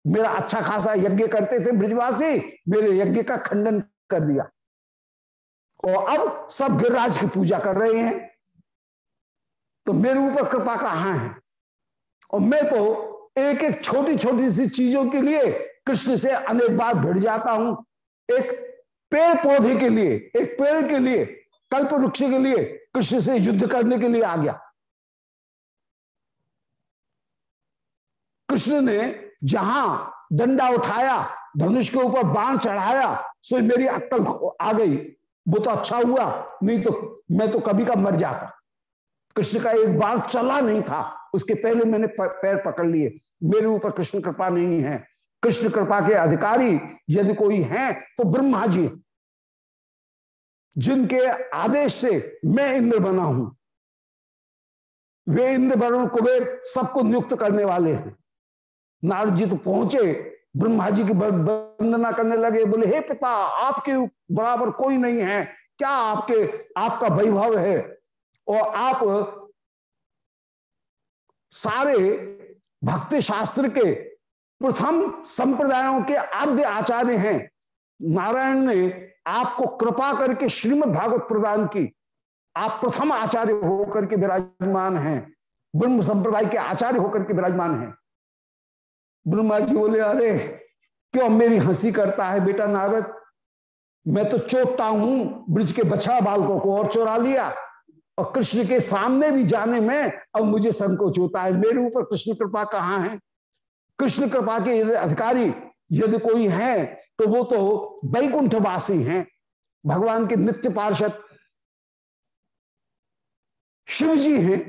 मेरा अच्छा खासा यज्ञ करते थे ब्रजवासी, मेरे यज्ञ का खंडन कर दिया। और अब सब गिरिराज की पूजा कर रहे हैं। तो मेरे ऊपर कृपा कहाँ है और मैं तो एक एक छोटी छोटी सी चीज़ों के लिए कृष्ण से अनेक बार भिड़ जाता हूँ। एक पेड़ पौधे के लिए, एक पेड़ के लिए, कल्प वृक्ष के लिए कृष्ण से युद्ध करने के लिए आ गया। कृष्ण ने जहाँ डंडा उठाया, धनुष के ऊपर बाण चढ़ाया, सो मेरी अक्कल आ गई। वो तो अच्छा हुआ, नहीं तो मैं तो कभी का मर जाता। कृष्ण का एक बार चला नहीं था। उसके पहले मैंने पैर पकड़ लिए। मेरे ऊपर कृष्ण कृपा नहीं है। कृष्ण कृपा के अधिकारी यदि कोई है तो ब्रह्मा जी जिनके आदेश से मैं इंद्र बना हूँ। वे इंद्र वरुण कुबेर सबको नियुक्त करने वाले हैं। नारद जी तो पहुँचे, ब्रह्मा जी की वंदना करने लगे, बोले, हे पिता, आपके बराबर कोई नहीं है। क्या आपके, आपका वैभव है? और आप सारे भक्ति शास्त्र के प्रथम संप्रदायों के आद्य आचार्य हैं। नारायण ने आपको कृपा करके श्रीमद् भागवत प्रदान की। आप प्रथम आचार्य होकर के विराजमान हैं। ब्रह्म संप्रदाय के आचार्य होकर के विराजमान हैं। ब्रह्मा जी बोले, अरे, क्यों मेरी हँसी करता है बेटा नारद? मैं तो चोटता हूँ। ब्रिज के बछड़ा बालकों को और चोरा लिया। और कृष्ण के सामने भी जाने में अब मुझे संकोच होता है, मेरे ऊपर कृष्ण कृपा कहाँ है? कृष्ण कृपा के अधिकारी यदि कोई है तो वो तो वैकुंठवासी हैं। भगवान के नित्य पार्षद शिव जी हैं।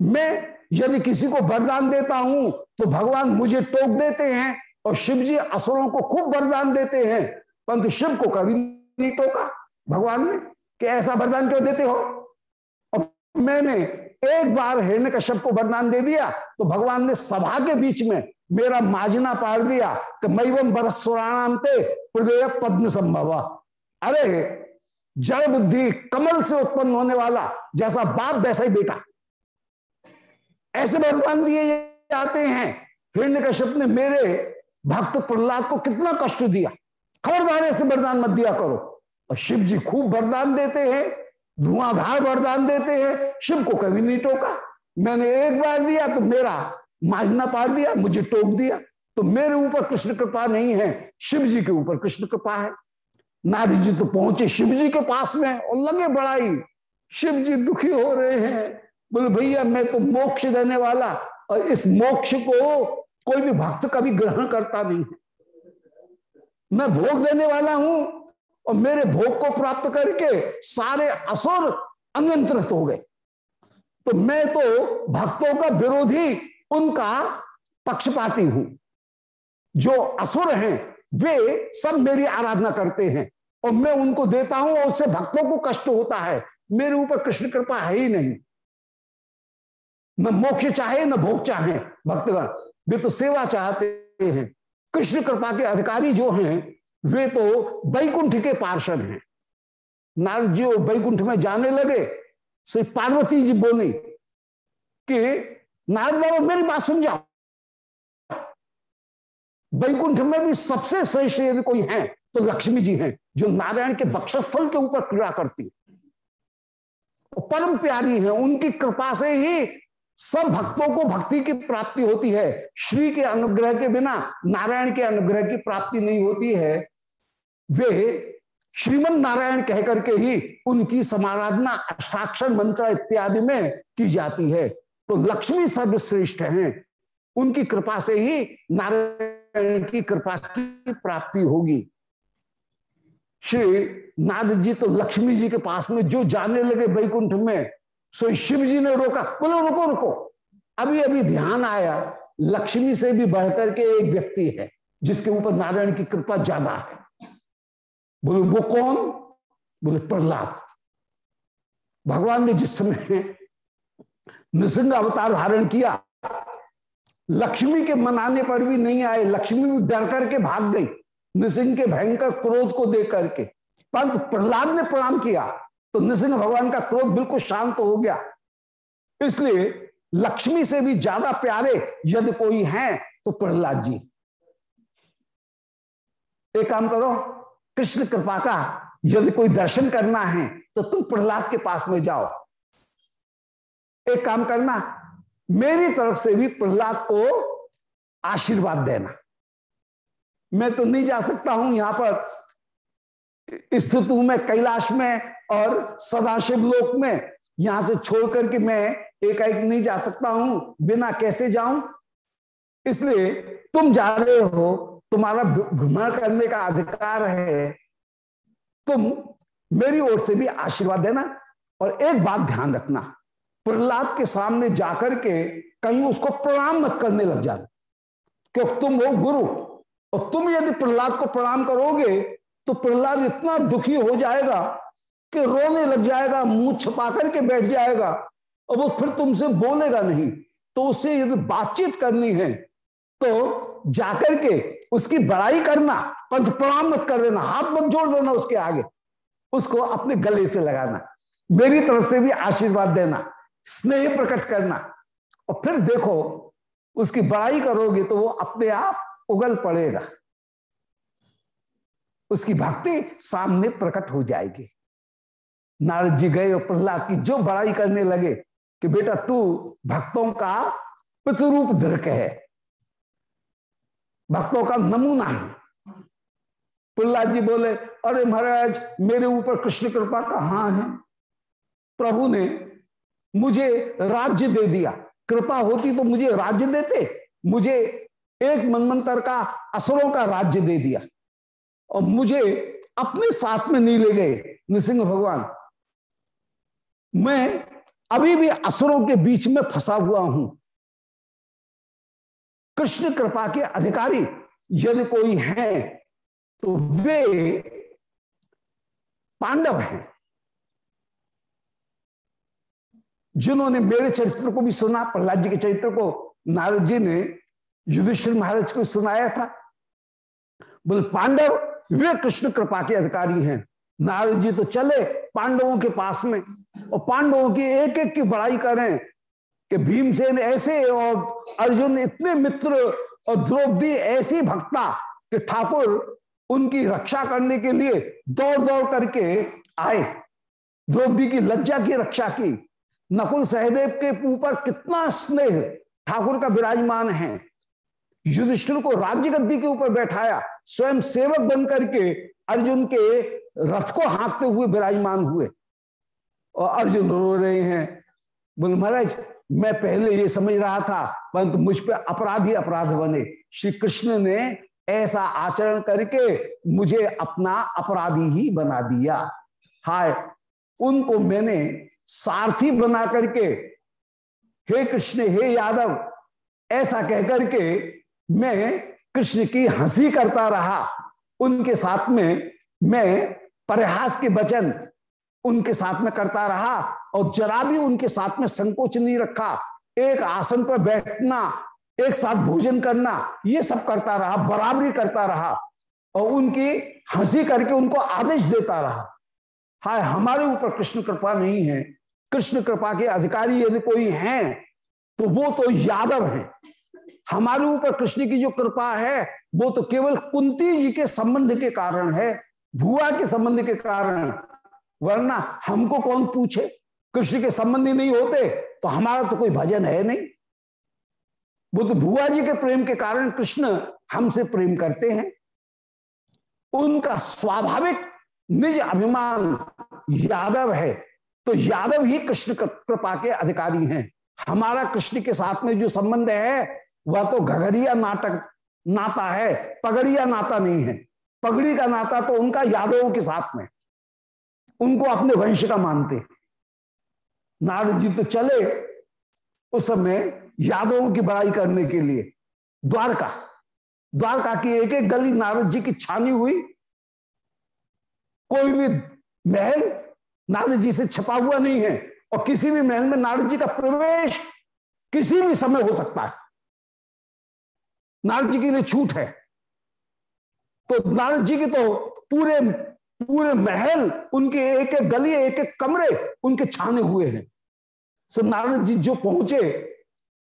मैं यदि किसी को वरदान देता हूँ तो भगवान मुझे टोक देते हैं और शिव जी असुरों को खूब वरदान देते हैं। परंतु शिव को कभी नहीं टोका भगवान ने। कि ऐसा वरदान क्यों देते हो? और मैंने एक बार हिरण्य कश्यप को वरदान दे दिया तो भगवान ने सभा के बीच में मेरा माजना पार दिया कि मैवम बरस सुराणाम ते हृदय पद्म संभव। अरे, जड़ बुद्धि कमल से उत्पन्न होने वाला जैसा बाप, वैसा ही बेटा। ऐसे वरदान दिए जाते हैं। हिरण्य कश्यप ने मेरे भक्त प्रहलाद को कितना कष्ट दिया। खबरदार ऐसे वरदान मत दिया करो। और शिव जी खूब वरदान देते हैं, धुआंधार वरदान देते हैं, शिव को कभी नहीं टोका। मैंने एक बार दिया तो मेरा माजना पार दिया, मुझे टोक दिया। तो मेरे ऊपर कृष्ण कृपा नहीं है, शिव जी के ऊपर कृष्ण कृपा है। नारी जी तो पहुँचे, शिव जी के पास में और लगे बड़ाई। शिव जी दुखी हो रहे हैं, बोले, भैया, मैं तो मोक्ष देने वाला, और इस मोक्ष को कोई भी भक्त कभी ग्रहण करता नहीं है। मैं भोग देने वाला हूँ और मेरे भोग को प्राप्त करके सारे असुर अनियंत्रित हो गए। तो मैं तो भक्तों का विरोधी, उनका पक्षपाती हूँ। जो असुर हैं, वे सब मेरी आराधना करते हैं और मैं उनको देता हूँ और उससे भक्तों को कष्ट होता है। मेरे ऊपर कृष्ण कृपा है ही नहीं। न मोक्ष चाहे, न भोग चाहे, भक्तगण, वे तो सेवा चाहते हैं। कृष्ण कृपा के अधिकारी जो हैं वे तो बैकुंठ के पार्षद हैं। नारद जी बैकुंठ में जाने लगे। सो पार्वती जी बोली कि, नारद बाबा, मेरी बात सुन जाओ। बैकुंठ में भी सबसे श्रेष्ठ यदि कोई है तो लक्ष्मी जी हैं, जो नारायण के बक्षस्थल के ऊपर क्रिया करती है। परम प्यारी है, उनकी कृपा से ही सब भक्तों को भक्ति की प्राप्ति होती है। श्री के अनुग्रह के बिना, नारायण के अनुग्रह की प्राप्ति नहीं होती है। वे श्रीमन नारायण कहकर के ही उनकी समाराधना, अष्टाक्षर मंत्र इत्यादि में की जाती है। तो लक्ष्मी सर्वश्रेष्ठ हैं। उनकी कृपा से ही नारायण की कृपा की प्राप्ति होगी। श्री नारद जी तो लक्ष्मी जी के पास में जो जाने लगे वैकुंठ में सो शिव जी ने रोका। बोलो, रुको रुको। अभी अभी ध्यान आया, लक्ष्मी से भी बढ़कर के एक व्यक्ति है, जिसके ऊपर नारायण की कृपा ज़्यादा है। बोलो, वो कौन? बोले, प्रहलाद। भगवान ने जिस समय नृसिंह अवतार धारण किया, लक्ष्मी के मनाने पर भी नहीं आए। लक्ष्मी भी डर करके भाग गई, नृसिंह के भयंकर क्रोध को देख करके। परंतु प्रहलाद ने प्रणाम किया। तो नृसिंह भगवान का क्रोध बिल्कुल शांत हो गया। इसलिए लक्ष्मी से भी ज़्यादा प्यारे यदि कोई हैं तो प्रहलाद जी। एक काम करो, कृष्ण कृपा का यदि कोई दर्शन करना है तो तुम प्रहलाद के पास में जाओ। एक काम करना, मेरी तरफ़ से भी प्रहलाद को आशीर्वाद देना। मैं तो नहीं जा सकता हूँ यहाँ पर। स्थित हूँ मैं, कैलाश में और सदाशिव लोक में यहाँ से छोड़ करके मैं एकाएक नहीं जा सकता हूँ, बिना कैसे जाऊँ? इसलिए तुम जा रहे हो, तुम्हारा भ्रमण करने का अधिकार है। तुम मेरी ओर से भी आशीर्वाद देना और एक बात ध्यान रखना, प्रहलाद के सामने जाकर के कहीं उसको प्रणाम मत करने लग जाना। क्योंकि तुम हो गुरु और तुम यदि प्रहलाद को प्रणाम करोगे तो प्रहलाद इतना दुखी हो जाएगा कि रोने लग जाएगा, मुँह छपा करके बैठ जाएगा, और वो फिर तुमसे बोलेगा नहीं। तो उससे यदि बातचीत करनी है तो जाकर के उसकी बड़ाई करना, पंथ प्रणाम मत कर देना, हाथ मत जोड़ देना उसके आगे, उसको अपने गले से लगाना, मेरी तरफ़ से भी आशीर्वाद देना, स्नेह प्रकट करना, और फिर देखो, उसकी बड़ाई करोगे तो वो अपने आप उगल पड़ेगा। उसकी भक्ति सामने प्रकट हो जाएगी। नारद जी गए और प्रहलाद की जो बड़ाई करने लगे कि बेटा तू भक्तों का पितरूप धरक है। भक्तों का नमूना है। प्रहलाद जी बोले, अरे महाराज, मेरे ऊपर कृष्ण कृपा कहाँ है? प्रभु ने मुझे राज्य दे दिया। कृपा होती तो मुझे राज्य देते, मुझे एक मनमंत्र का, असुरों का राज्य दे दिया। और मुझे अपने साथ में नहीं ले गए। नृसिंह भगवान मैं अभी भी असुरों के बीच में फंसा हुआ हूँ। कृष्ण कृपा के अधिकारी यदि कोई है तो वे पांडव हैं, जिन्होंने मेरे चरित्र को भी सुना, प्रहलाद जी के चरित्र को। नारद जी ने युधिष्ठिर महाराज को सुनाया था। बोले, पांडव, वे कृष्ण कृपा के अधिकारी हैं। नारद जी तो चले पांडवों के पास में और पांडवों की एक एक की बड़ाई करें कि भीमसेन ऐसे और अर्जुन इतने मित्र और द्रौपदी ऐसी भक्ता कि ठाकुर उनकी रक्षा करने के लिए दौड़ दौड़ करके आए। द्रौपदी की लज्जा की रक्षा की। नकुल सहदेव के ऊपर कितना स्नेह ठाकुर का विराजमान है। युधिष्ठिर को राज्य गद्दी के ऊपर बैठाया, स्वयं सेवक बन करके अर्जुन के रथ को हाँकते हुए विराजमान हुए। और अर्जुन रो रहे हैं, बोल, महाराज, मैं पहले ये समझ रहा था, परंतु मुझ पर अपराधी अपराध बने। श्री कृष्ण ने ऐसा आचरण करके मुझे अपना अपराधी ही बना दिया। हाय, उनको मैंने सारथी बना करके, हे कृष्ण, हे यादव, ऐसा कहकर के मैं कृष्ण की हँसी करता रहा। उनके साथ में मैं प्रयास के वचन उनके साथ में करता रहा और जरा भी उनके साथ में संकोच नहीं रखा। एक आसन पर बैठना, एक साथ भोजन करना, ये सब करता रहा, बराबरी करता रहा और उनकी हँसी करके उनको आदेश देता रहा। हाय, हमारे ऊपर कृष्ण कृपा नहीं है। कृष्ण कृपा के अधिकारी यदि कोई हैं तो वो तो यादव हैं। हमारे ऊपर कृष्ण की जो कृपा है, वो तो केवल कुंती जी के संबंध के कारण है। भुआ के संबंध के कारण, वरना हमको कौन पूछे? कृष्ण के संबंधी नहीं होते तो हमारा तो कोई भजन है नहीं। तो भुआ जी के प्रेम के कारण कृष्ण हमसे प्रेम करते हैं। उनका स्वाभाविक निज अभिमान यादव है तो यादव ही कृष्ण कृपा के अधिकारी हैं। हमारा कृष्ण के साथ में जो संबंध है, वह तो घगरिया नाटक नाता है पगड़िया नाता नहीं है। पगड़ी का नाता तो उनका यादवों के साथ में। उनको अपने वंश का मानते। नारद जी तो चले उस समय यादवों की बड़ाई करने के लिए। द्वारका। द्वारका की एक एक गली नारद जी की छानी हुई। कोई भी महल नारद जी से छपा हुआ नहीं है और किसी भी महल में नारद जी का प्रवेश किसी भी समय हो सकता है। नारद जी के लिए छूट है। तो नारद जी के तो पूरे पूरे महल, उनके एक एक गली, एक एक कमरे उनके छाने हुए हैं। सो नारद जी जो पहुँचे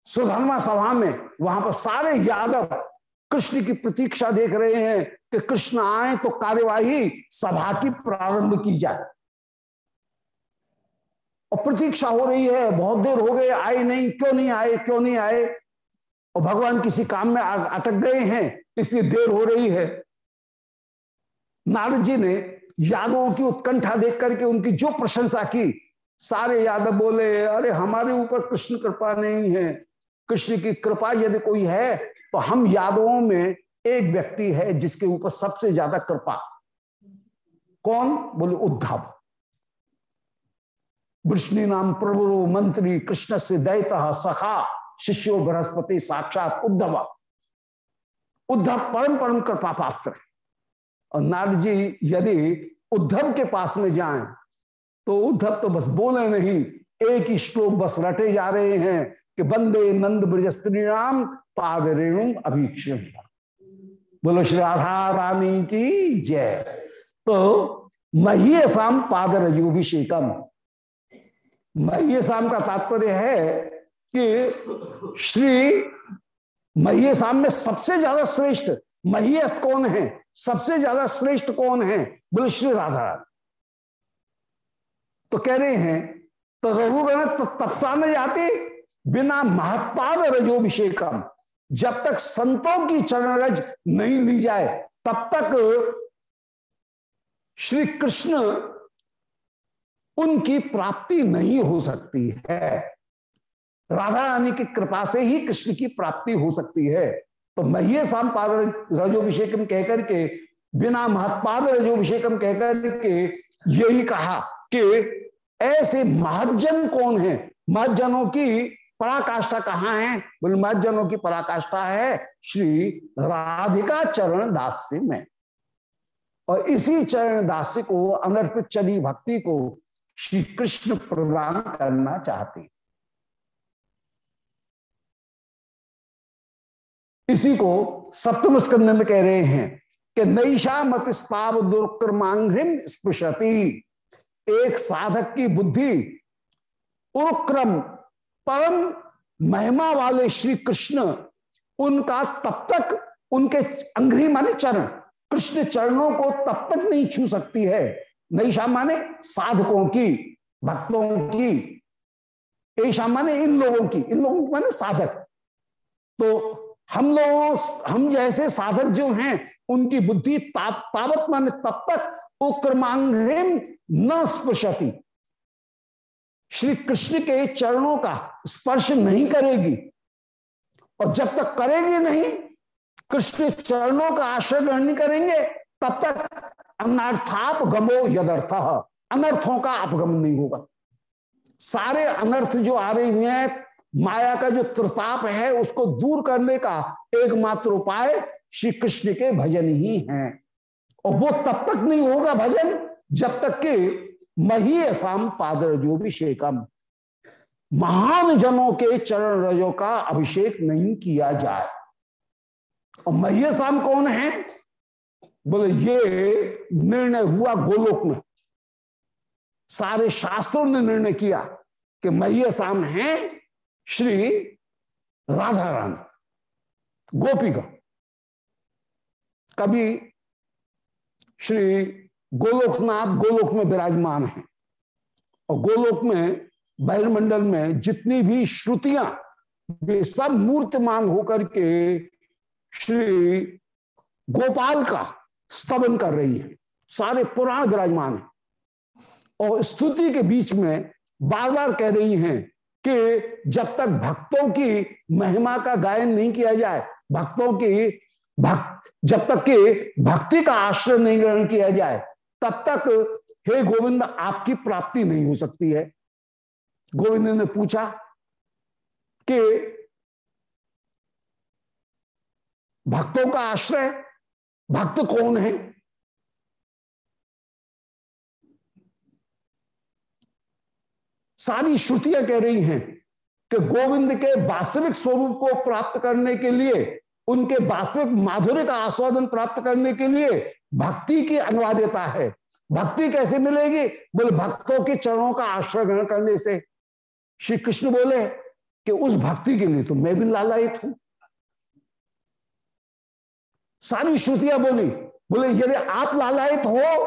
सुधर्मा सभा में, वहाँ पर सारे यादव कृष्ण की प्रतीक्षा देख रहे हैं कि कृष्ण आए तो कार्यवाही सभा की प्रारंभ की जाए। और प्रतीक्षा हो रही है, बहुत देर हो गए आए नहीं, क्यों नहीं आए, क्यों नहीं आए? और भगवान किसी काम में अटक गए हैं, इसलिए देर हो रही है। नारद जी ने यादवों की उत्कंठा देख करके उनकी जो प्रशंसा की, सारे यादव बोले, अरे, हमारे ऊपर कृष्ण कृपा नहीं है। कृष्ण की कृपा यदि कोई है तो हम यादवों में एक व्यक्ति है जिसके ऊपर सबसे ज़्यादा कृपा। कौन? बोले, उद्धव। वृष्णि नाम प्रभु मंत्री कृष्ण से दैत सखा, शिष्यो बृहस्पति साक्षात उद्धव। उद्धव परम परम कृपा पात्र और नारद जी यदि उद्धव के पास में जाएँ तो उद्धव तो बस बोले नहीं, एक ही श्लोक बस रटे जा रहे हैं कि बंदे नंद ब्रज स्त्री नाम पाद रेणु अभीक्षण बोलो, श्री राधा रानी की जय। तो मही शाम पाद रजोभिषेकम। मही शाम का तात्पर्य है कि श्री मही शाम में सबसे ज़्यादा श्रेष्ठ महीस कौन है? सबसे ज़्यादा श्रेष्ठ कौन है? बोले, श्री राधा। तो कह रहे हैं तो रघुगण तो तपसा में जाते, बिना महत्पाद रजोभिषेकम। जब तक संतों की चरण रज नहीं ली जाए, तब तक श्री कृष्ण उनकी प्राप्ति नहीं हो सकती है। राधा रानी की कृपा से ही कृष्ण की प्राप्ति हो सकती है। तो महिये शाम पाद रजोभिषेकम कहकर के, बिना महत्पाद रजोभिषेकम कहकर के यही कहा कि ऐसे महजन कौन है? महजनों की पराकाष्ठा कहाँ है? बोले, महजनों की पराकाष्ठा है श्री राधिका चरण दास्य में। और इसी चरण दास्य को, अनर्पित चली भक्ति को श्री कृष्ण प्रदान करना चाहते इसी को सप्तम स्कंद में कह रहे हैं कि नईशा मत स्ताव दुर्क्रमांग्रिम स्पृशति। एक साधक की बुद्धि उक्रम परम महिमा वाले श्री कृष्ण, उनका तब तक उनके अंग्री माने चरण, कृष्ण चरणों को तब तक नहीं छू सकती है। नईशा माने साधकों की, भक्तों की ऐशा माने इन लोगों की, इन लोगों की माने साधक। तो हम लोग, हम जैसे साधक जो हैं, उनकी बुद्धि तावत माने तब तक उक्रमांग्रेम न स्पर्शति श्री कृष्ण के चरणों का स्पर्श नहीं करेगी और जब तक करेगी नहीं, कृष्ण चरणों का आश्रय ग्रहण नहीं करेंगे, तब तक अनर्थाप गमो यदर्थ। अनर्थों का अपगम नहीं होगा। सारे अनर्थ जो आ रहे हुए हैं माया का जो त्रिताप है, उसको दूर करने का एकमात्र उपाय श्री कृष्ण के भजन ही है। और वो तब तक नहीं होगा भजन, जब तक कि मही असाम पाद रजोभिषेकम महान जनों के चरण रजों का अभिषेक नहीं किया जाए। और मही शाम कौन है? बोले, ये निर्णय हुआ गोलोक में। सारे शास्त्रों ने निर्णय किया कि मही शाम है श्री राधा रानी गोपिका कभी श्री गोलोकनाथ गोलोक में विराजमान है और गोलोक में बहिर्मंडल में जितनी भी श्रुतियाँ, वे सब मूर्तिमान होकर के श्री गोपाल का स्तवन कर रही है। सारे पुराण विराजमान है। और स्तुति के बीच में बार बार कह रही हैं कि जब तक भक्तों की महिमा का गायन नहीं किया जाए, भक्तों की भक्त, जब तक कि भक्ति का आश्रय नहीं ग्रहण किया जाए, तब तक, हे गोविंद, आपकी प्राप्ति नहीं हो सकती है। गोविंद ने पूछा कि भक्तों का आश्रय, भक्त कौन है? सारी श्रुतियाँ कह रही हैं कि गोविंद के वास्तविक स्वरूप को प्राप्त करने के लिए, उनके वास्तविक माधुर्य का आस्वादन प्राप्त करने के लिए भक्ति की अनिवार्यता है। भक्ति कैसे मिलेगी? बोले, भक्तों के चरणों का आश्रय ग्रहण करने से। श्री कृष्ण बोले कि उस भक्ति के लिए तो मैं भी लालायित हूँ। सारी श्रुतियाँ बोली, बोले, यदि आप लालायित हो,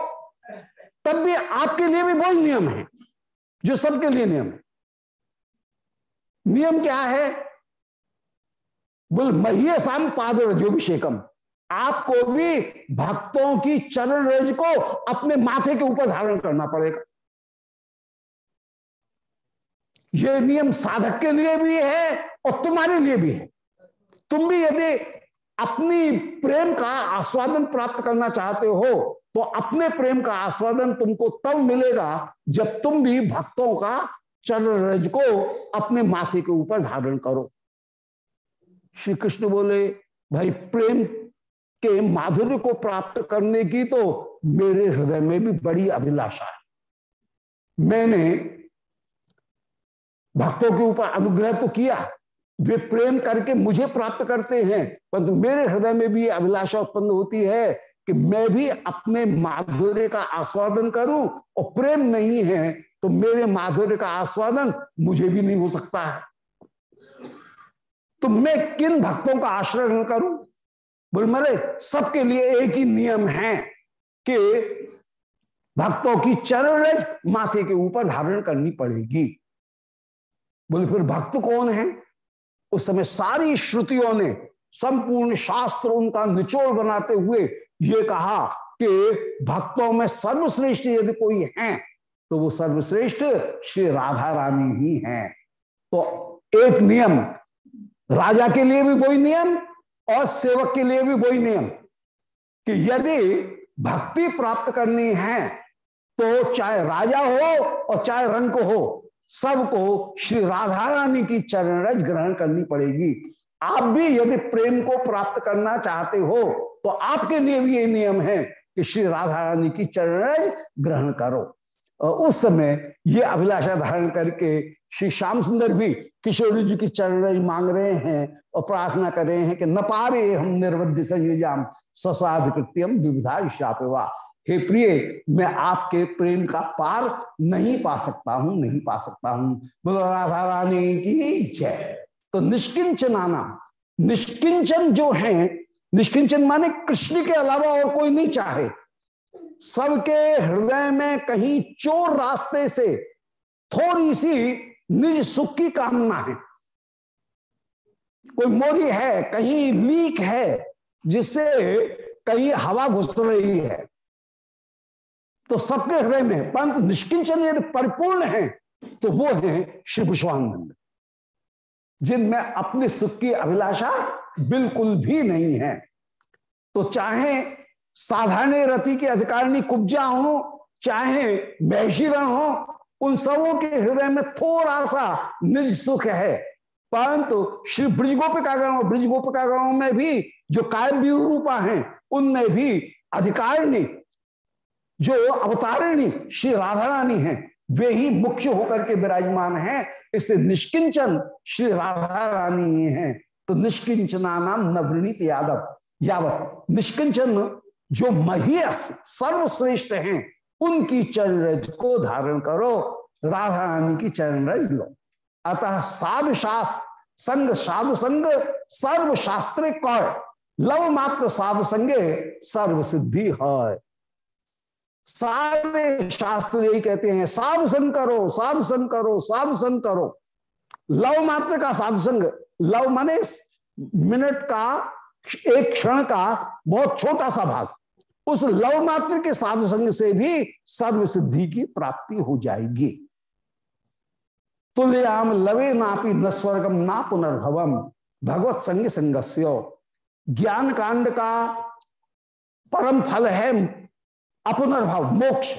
तब भी आपके लिए भी वही नियम है। जो सबके लिए नियम। नियम क्या है? बोल, महिये शाम पाद रजोभिषेकम आपको भी भक्तों की चरण रज को अपने माथे के ऊपर धारण करना पड़ेगा। यह नियम साधक के लिए भी है और तुम्हारे लिए भी है। तुम भी यदि अपनी प्रेम का आस्वादन प्राप्त करना चाहते हो तो अपने प्रेम का आस्वादन तुमको तब मिलेगा जब तुम भी भक्तों का चरण रज को अपने माथे के ऊपर धारण करो। श्री कृष्ण बोले, भाई, प्रेम के माधुर्य को प्राप्त करने की तो मेरे हृदय में भी बड़ी अभिलाषा है। मैंने भक्तों के ऊपर अनुग्रह तो किया वे प्रेम करके मुझे प्राप्त करते हैं। परंतु मेरे हृदय में भी अभिलाषा उत्पन्न होती है कि मैं भी अपने माधुर्य का आस्वादन करूँ और प्रेम नहीं है तो मेरे माधुर्य का आस्वादन मुझे भी नहीं हो सकता है। तो मैं किन भक्तों का आश्रय करूँ? बोल मरे सबके लिए एक ही नियम है कि भक्तों की चरण माथे के ऊपर धारण करनी पड़ेगी। बोले, फिर भक्त कौन है? उस समय सारी श्रुतियों ने संपूर्ण शास्त्र उनका निचोड़ बनाते हुए ये कहा कि भक्तों में सर्वश्रेष्ठ यदि कोई है तो वो सर्वश्रेष्ठ श्री राधा रानी ही हैं। तो एक नियम, राजा के लिए भी वही नियम और सेवक के लिए भी वही नियम कि यदि भक्ति प्राप्त करनी है तो चाहे राजा हो और चाहे रंक हो सबको श्री राधा रानी की चरण रज ग्रहण करनी पड़ेगी। आप भी यदि प्रेम को प्राप्त करना चाहते हो तो आपके लिए भी ये नियम है कि श्री राधा रानी की चरण रज ग्रहण करो। उस समय ये अभिलाषा धारण करके श्री श्याम सुंदर भी किशोरी जी की चरण रज मांग रहे हैं और प्रार्थना कर रहे हैं कि न पारे हम निर्वध्य संयुजाम, स्वसाध कृत्यम विविधा शापेवा। हे प्रिय, मैं आपके प्रेम का पार नहीं पा सकता हूँ, नहीं पा सकता हूँ। बोलो राधा रानी की जय। तो निष्किंचनाना निष्किंचन जो है, निष्किंचन माने कृष्ण के अलावा और कोई नहीं चाहे। सबके हृदय में कहीं चोर रास्ते से थोड़ी सी निज सुख की कामना है। कोई मोरी है, कहीं लीक है, जिससे कहीं हवा घुस रही है। तो सबके हृदय में पंत निष्किंचन यदि परिपूर्ण है तो वो है श्री पुष्पानंद, जिनमें अपने सुख की अभिलाषा बिल्कुल भी नहीं है। तो चाहे साधारण रति के अधिकारिणी कुब्जा हो, चाहे मैशीरण हो, उन सबों के हृदय में थोड़ा सा निज सुख है। परंतु श्री ब्रज गोपिकागणों ब्रज गोपिकागणों में भी जो काव्य रूपा हैं, उनमें भी अधिकारिणी जो अवतारिणी श्री राधा रानी है, वे ही मुख्य होकर के विराजमान है। इससे निष्किंचन श्री राधा रानी ही। तो निष्किंचना नाम नवनीत यादव यावत। निष्किंचन जो महियस, सर्वश्रेष्ठ हैं, उनकी चरण को धारण करो राधा रानी की चरण रज लो। अतः साधु शास्त्र संग साधु संग सर्व शास्त्र लव मात्र साधु संगे सर्व सिद्धि है। सारे शास्त्र यही कहते हैं साधु करो साधु करो साधु करो। लव मात्र का साधु संग, लव माने मिनट का, एक क्षण का बहुत छोटा सा भाग। उस लव मात्र के साधु संग से भी सर्व सिद्धि की प्राप्ति हो जाएगी। तुल्याम लवे नापी न स्वर्गम, ना पुनर्भवम। भगवत संग संगस्यो। ज्ञान कांड का परम फल है अपुनर्भव, मोक्ष।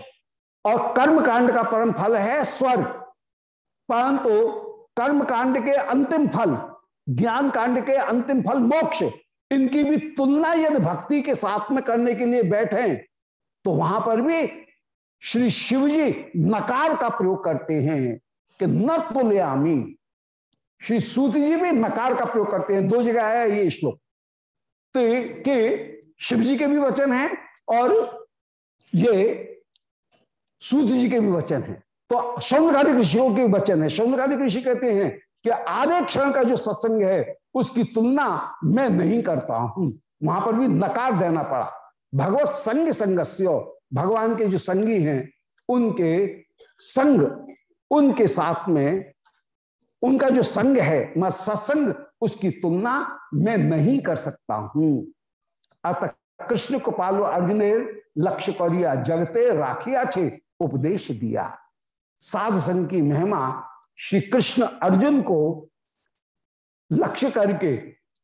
और कर्म कांड का परम फल है स्वर्ग। परंतु कर्म कांड के अंतिम फल ज्ञान कांड के अंतिम फल मोक्ष। इनकी भी तुलना यदि भक्ति के साथ में करने के लिए बैठे तो वहाँ पर भी श्री शिव जी नकार का प्रयोग करते हैं कि न तुल्यामी। श्री सूत जी भी नकार का प्रयोग करते हैं। दो जगह आया ये श्लोक। तो कि शिव जी के भी वचन हैं और ये सूत जी के भी वचन है। तो शौनकादिक ऋषियों के वचन है। शौनकादिक ऋषि कहते हैं कि आधे क्षण का जो सत्संग है, उसकी तुलना मैं नहीं करता हूँ। वहाँ पर भी नकार देना पड़ा। भगवत संग संगस्यो, भगवान के जो संगी हैं, उनके संग, उनके साथ में उनका जो संग है मैं सत्संग, उसकी तुलना मैं नहीं कर सकता हूँ। अतः कृष्ण को पालो अर्जुन लक्ष्य करिया जगते राखिया छे, उपदेश दिया। साध संग की महिमा श्री कृष्ण अर्जुन को लक्ष्य करके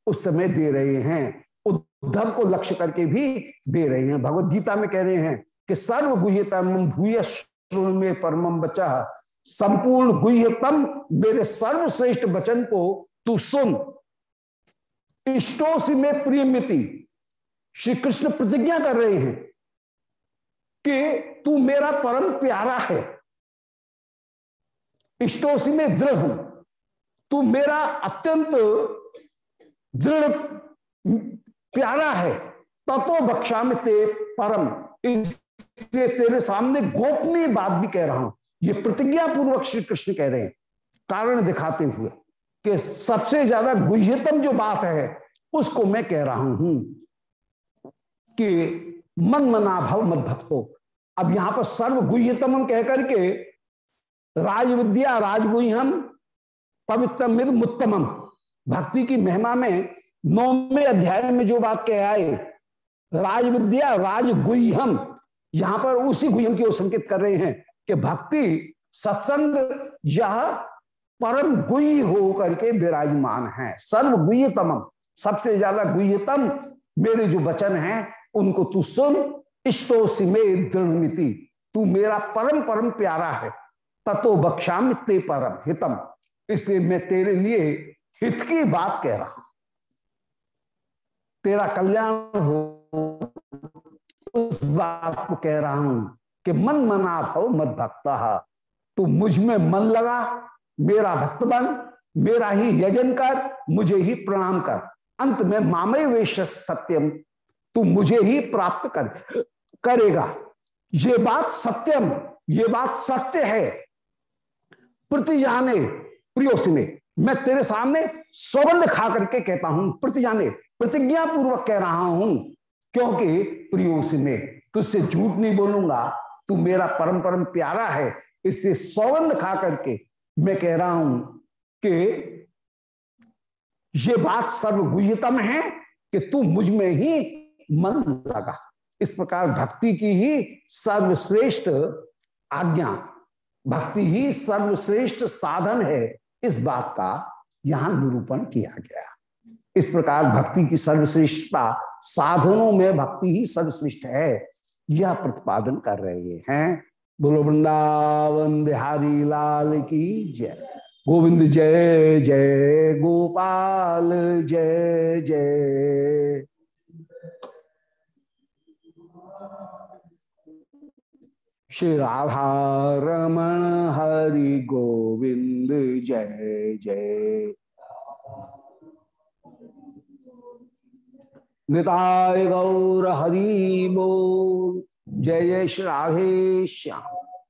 उस समय दे रहे हैं। उद्धव को लक्ष्य करके भी दे रहे हैं। भगवत गीता में कह रहे हैं कि सर्व गुह्यतम भूय में परम बचा संपूर्ण गुह्यतम मेरे सर्वश्रेष्ठ वचन को तू सुन। इष्टोसी में प्रिय मिति श्री कृष्ण प्रतिज्ञा कर रहे हैं। कि तू मेरा परम प्यारा है। इष्टोसी में दृढ़ हूँ। तू मेरा अत्यंत दृढ़, प्यारा है। ततो बक्षा में ते परम। इसलिए तेरे सामने गोपनीय बात भी कह रहा हूँ। ये प्रतिज्ञा पूर्वक श्री कृष्ण कह रहे हैं। कारण दिखाते हुए कि सबसे ज़्यादा गुह्यतम जो बात है, उसको मैं कह रहा हूँ कि मन मना भव मत भक्तो अब यहाँ पर सर्व गुह्यतम कह करके राजविद्या, राजगुह्यम पवित्र मुत्तम भक्ति की महिमा में नौवे अध्याय में जो बात कह आए, राजविद्या, राजगुह्यम, यहाँ पर उसी गुह्यम की ओर संकेत कर रहे हैं कि भक्ति, सत्संग, यह परम गुह्य हो करके विराजमान है। सर्व गुह्यतम सबसे ज़्यादा गुह्यतम मेरे जो वचन हैं, उनको तू सुन इष्टो सिमे दृढ़मिति। तू मेरा परम परम प्यारा है। ततो बक्षाम ते परम हितम। इसलिए मैं तेरे लिए हित की बात कह रहा हूँ। तेरा कल्याण हो, उस बात को कह रहा हूँ कि मन मना भव मत भक्ता। तू मुझमें मन लगा, मेरा भक्त बन, मेरा ही यजन कर, मुझे ही प्रणाम कर। अंत में मामय वेश सत्यम, तू मुझे ही प्राप्त कर। करेगा। ये बात सत्यम, ये बात सत्य है। प्रतिजाने प्रियोसिने मैं तेरे सामने सौगंध खा करके कहता हूँ, प्रतिजाने प्रतिज्ञा पूर्वक कह रहा हूँ, क्योंकि प्रियोसिने तुझसे झूठ नहीं बोलूँगा, तू मेरा परम परम प्यारा है, इससे सौगंध खा करके मैं कह रहा हूँ कि ये बात सर्वगुह्यतम है कि तू मुझमें ही मन लगा। इस प्रकार भक्ति की ही सर्वश्रेष्ठ आज्ञा, भक्ति ही सर्वश्रेष्ठ साधन है, इस बात का यहाँ निरूपण किया गया। इस प्रकार भक्ति की सर्वश्रेष्ठता, साधनों में भक्ति ही सर्वश्रेष्ठ है, यह प्रतिपादन कर रहे हैं। बोलो, वृंदावन बिहारी लाल की जय। गोविंद जय जय गोपाल, जय जय। श्री राधा रमण हरि गोविंद, जय जय। निताय गौर हरि बोल। जय जय श्री राधे श्याम।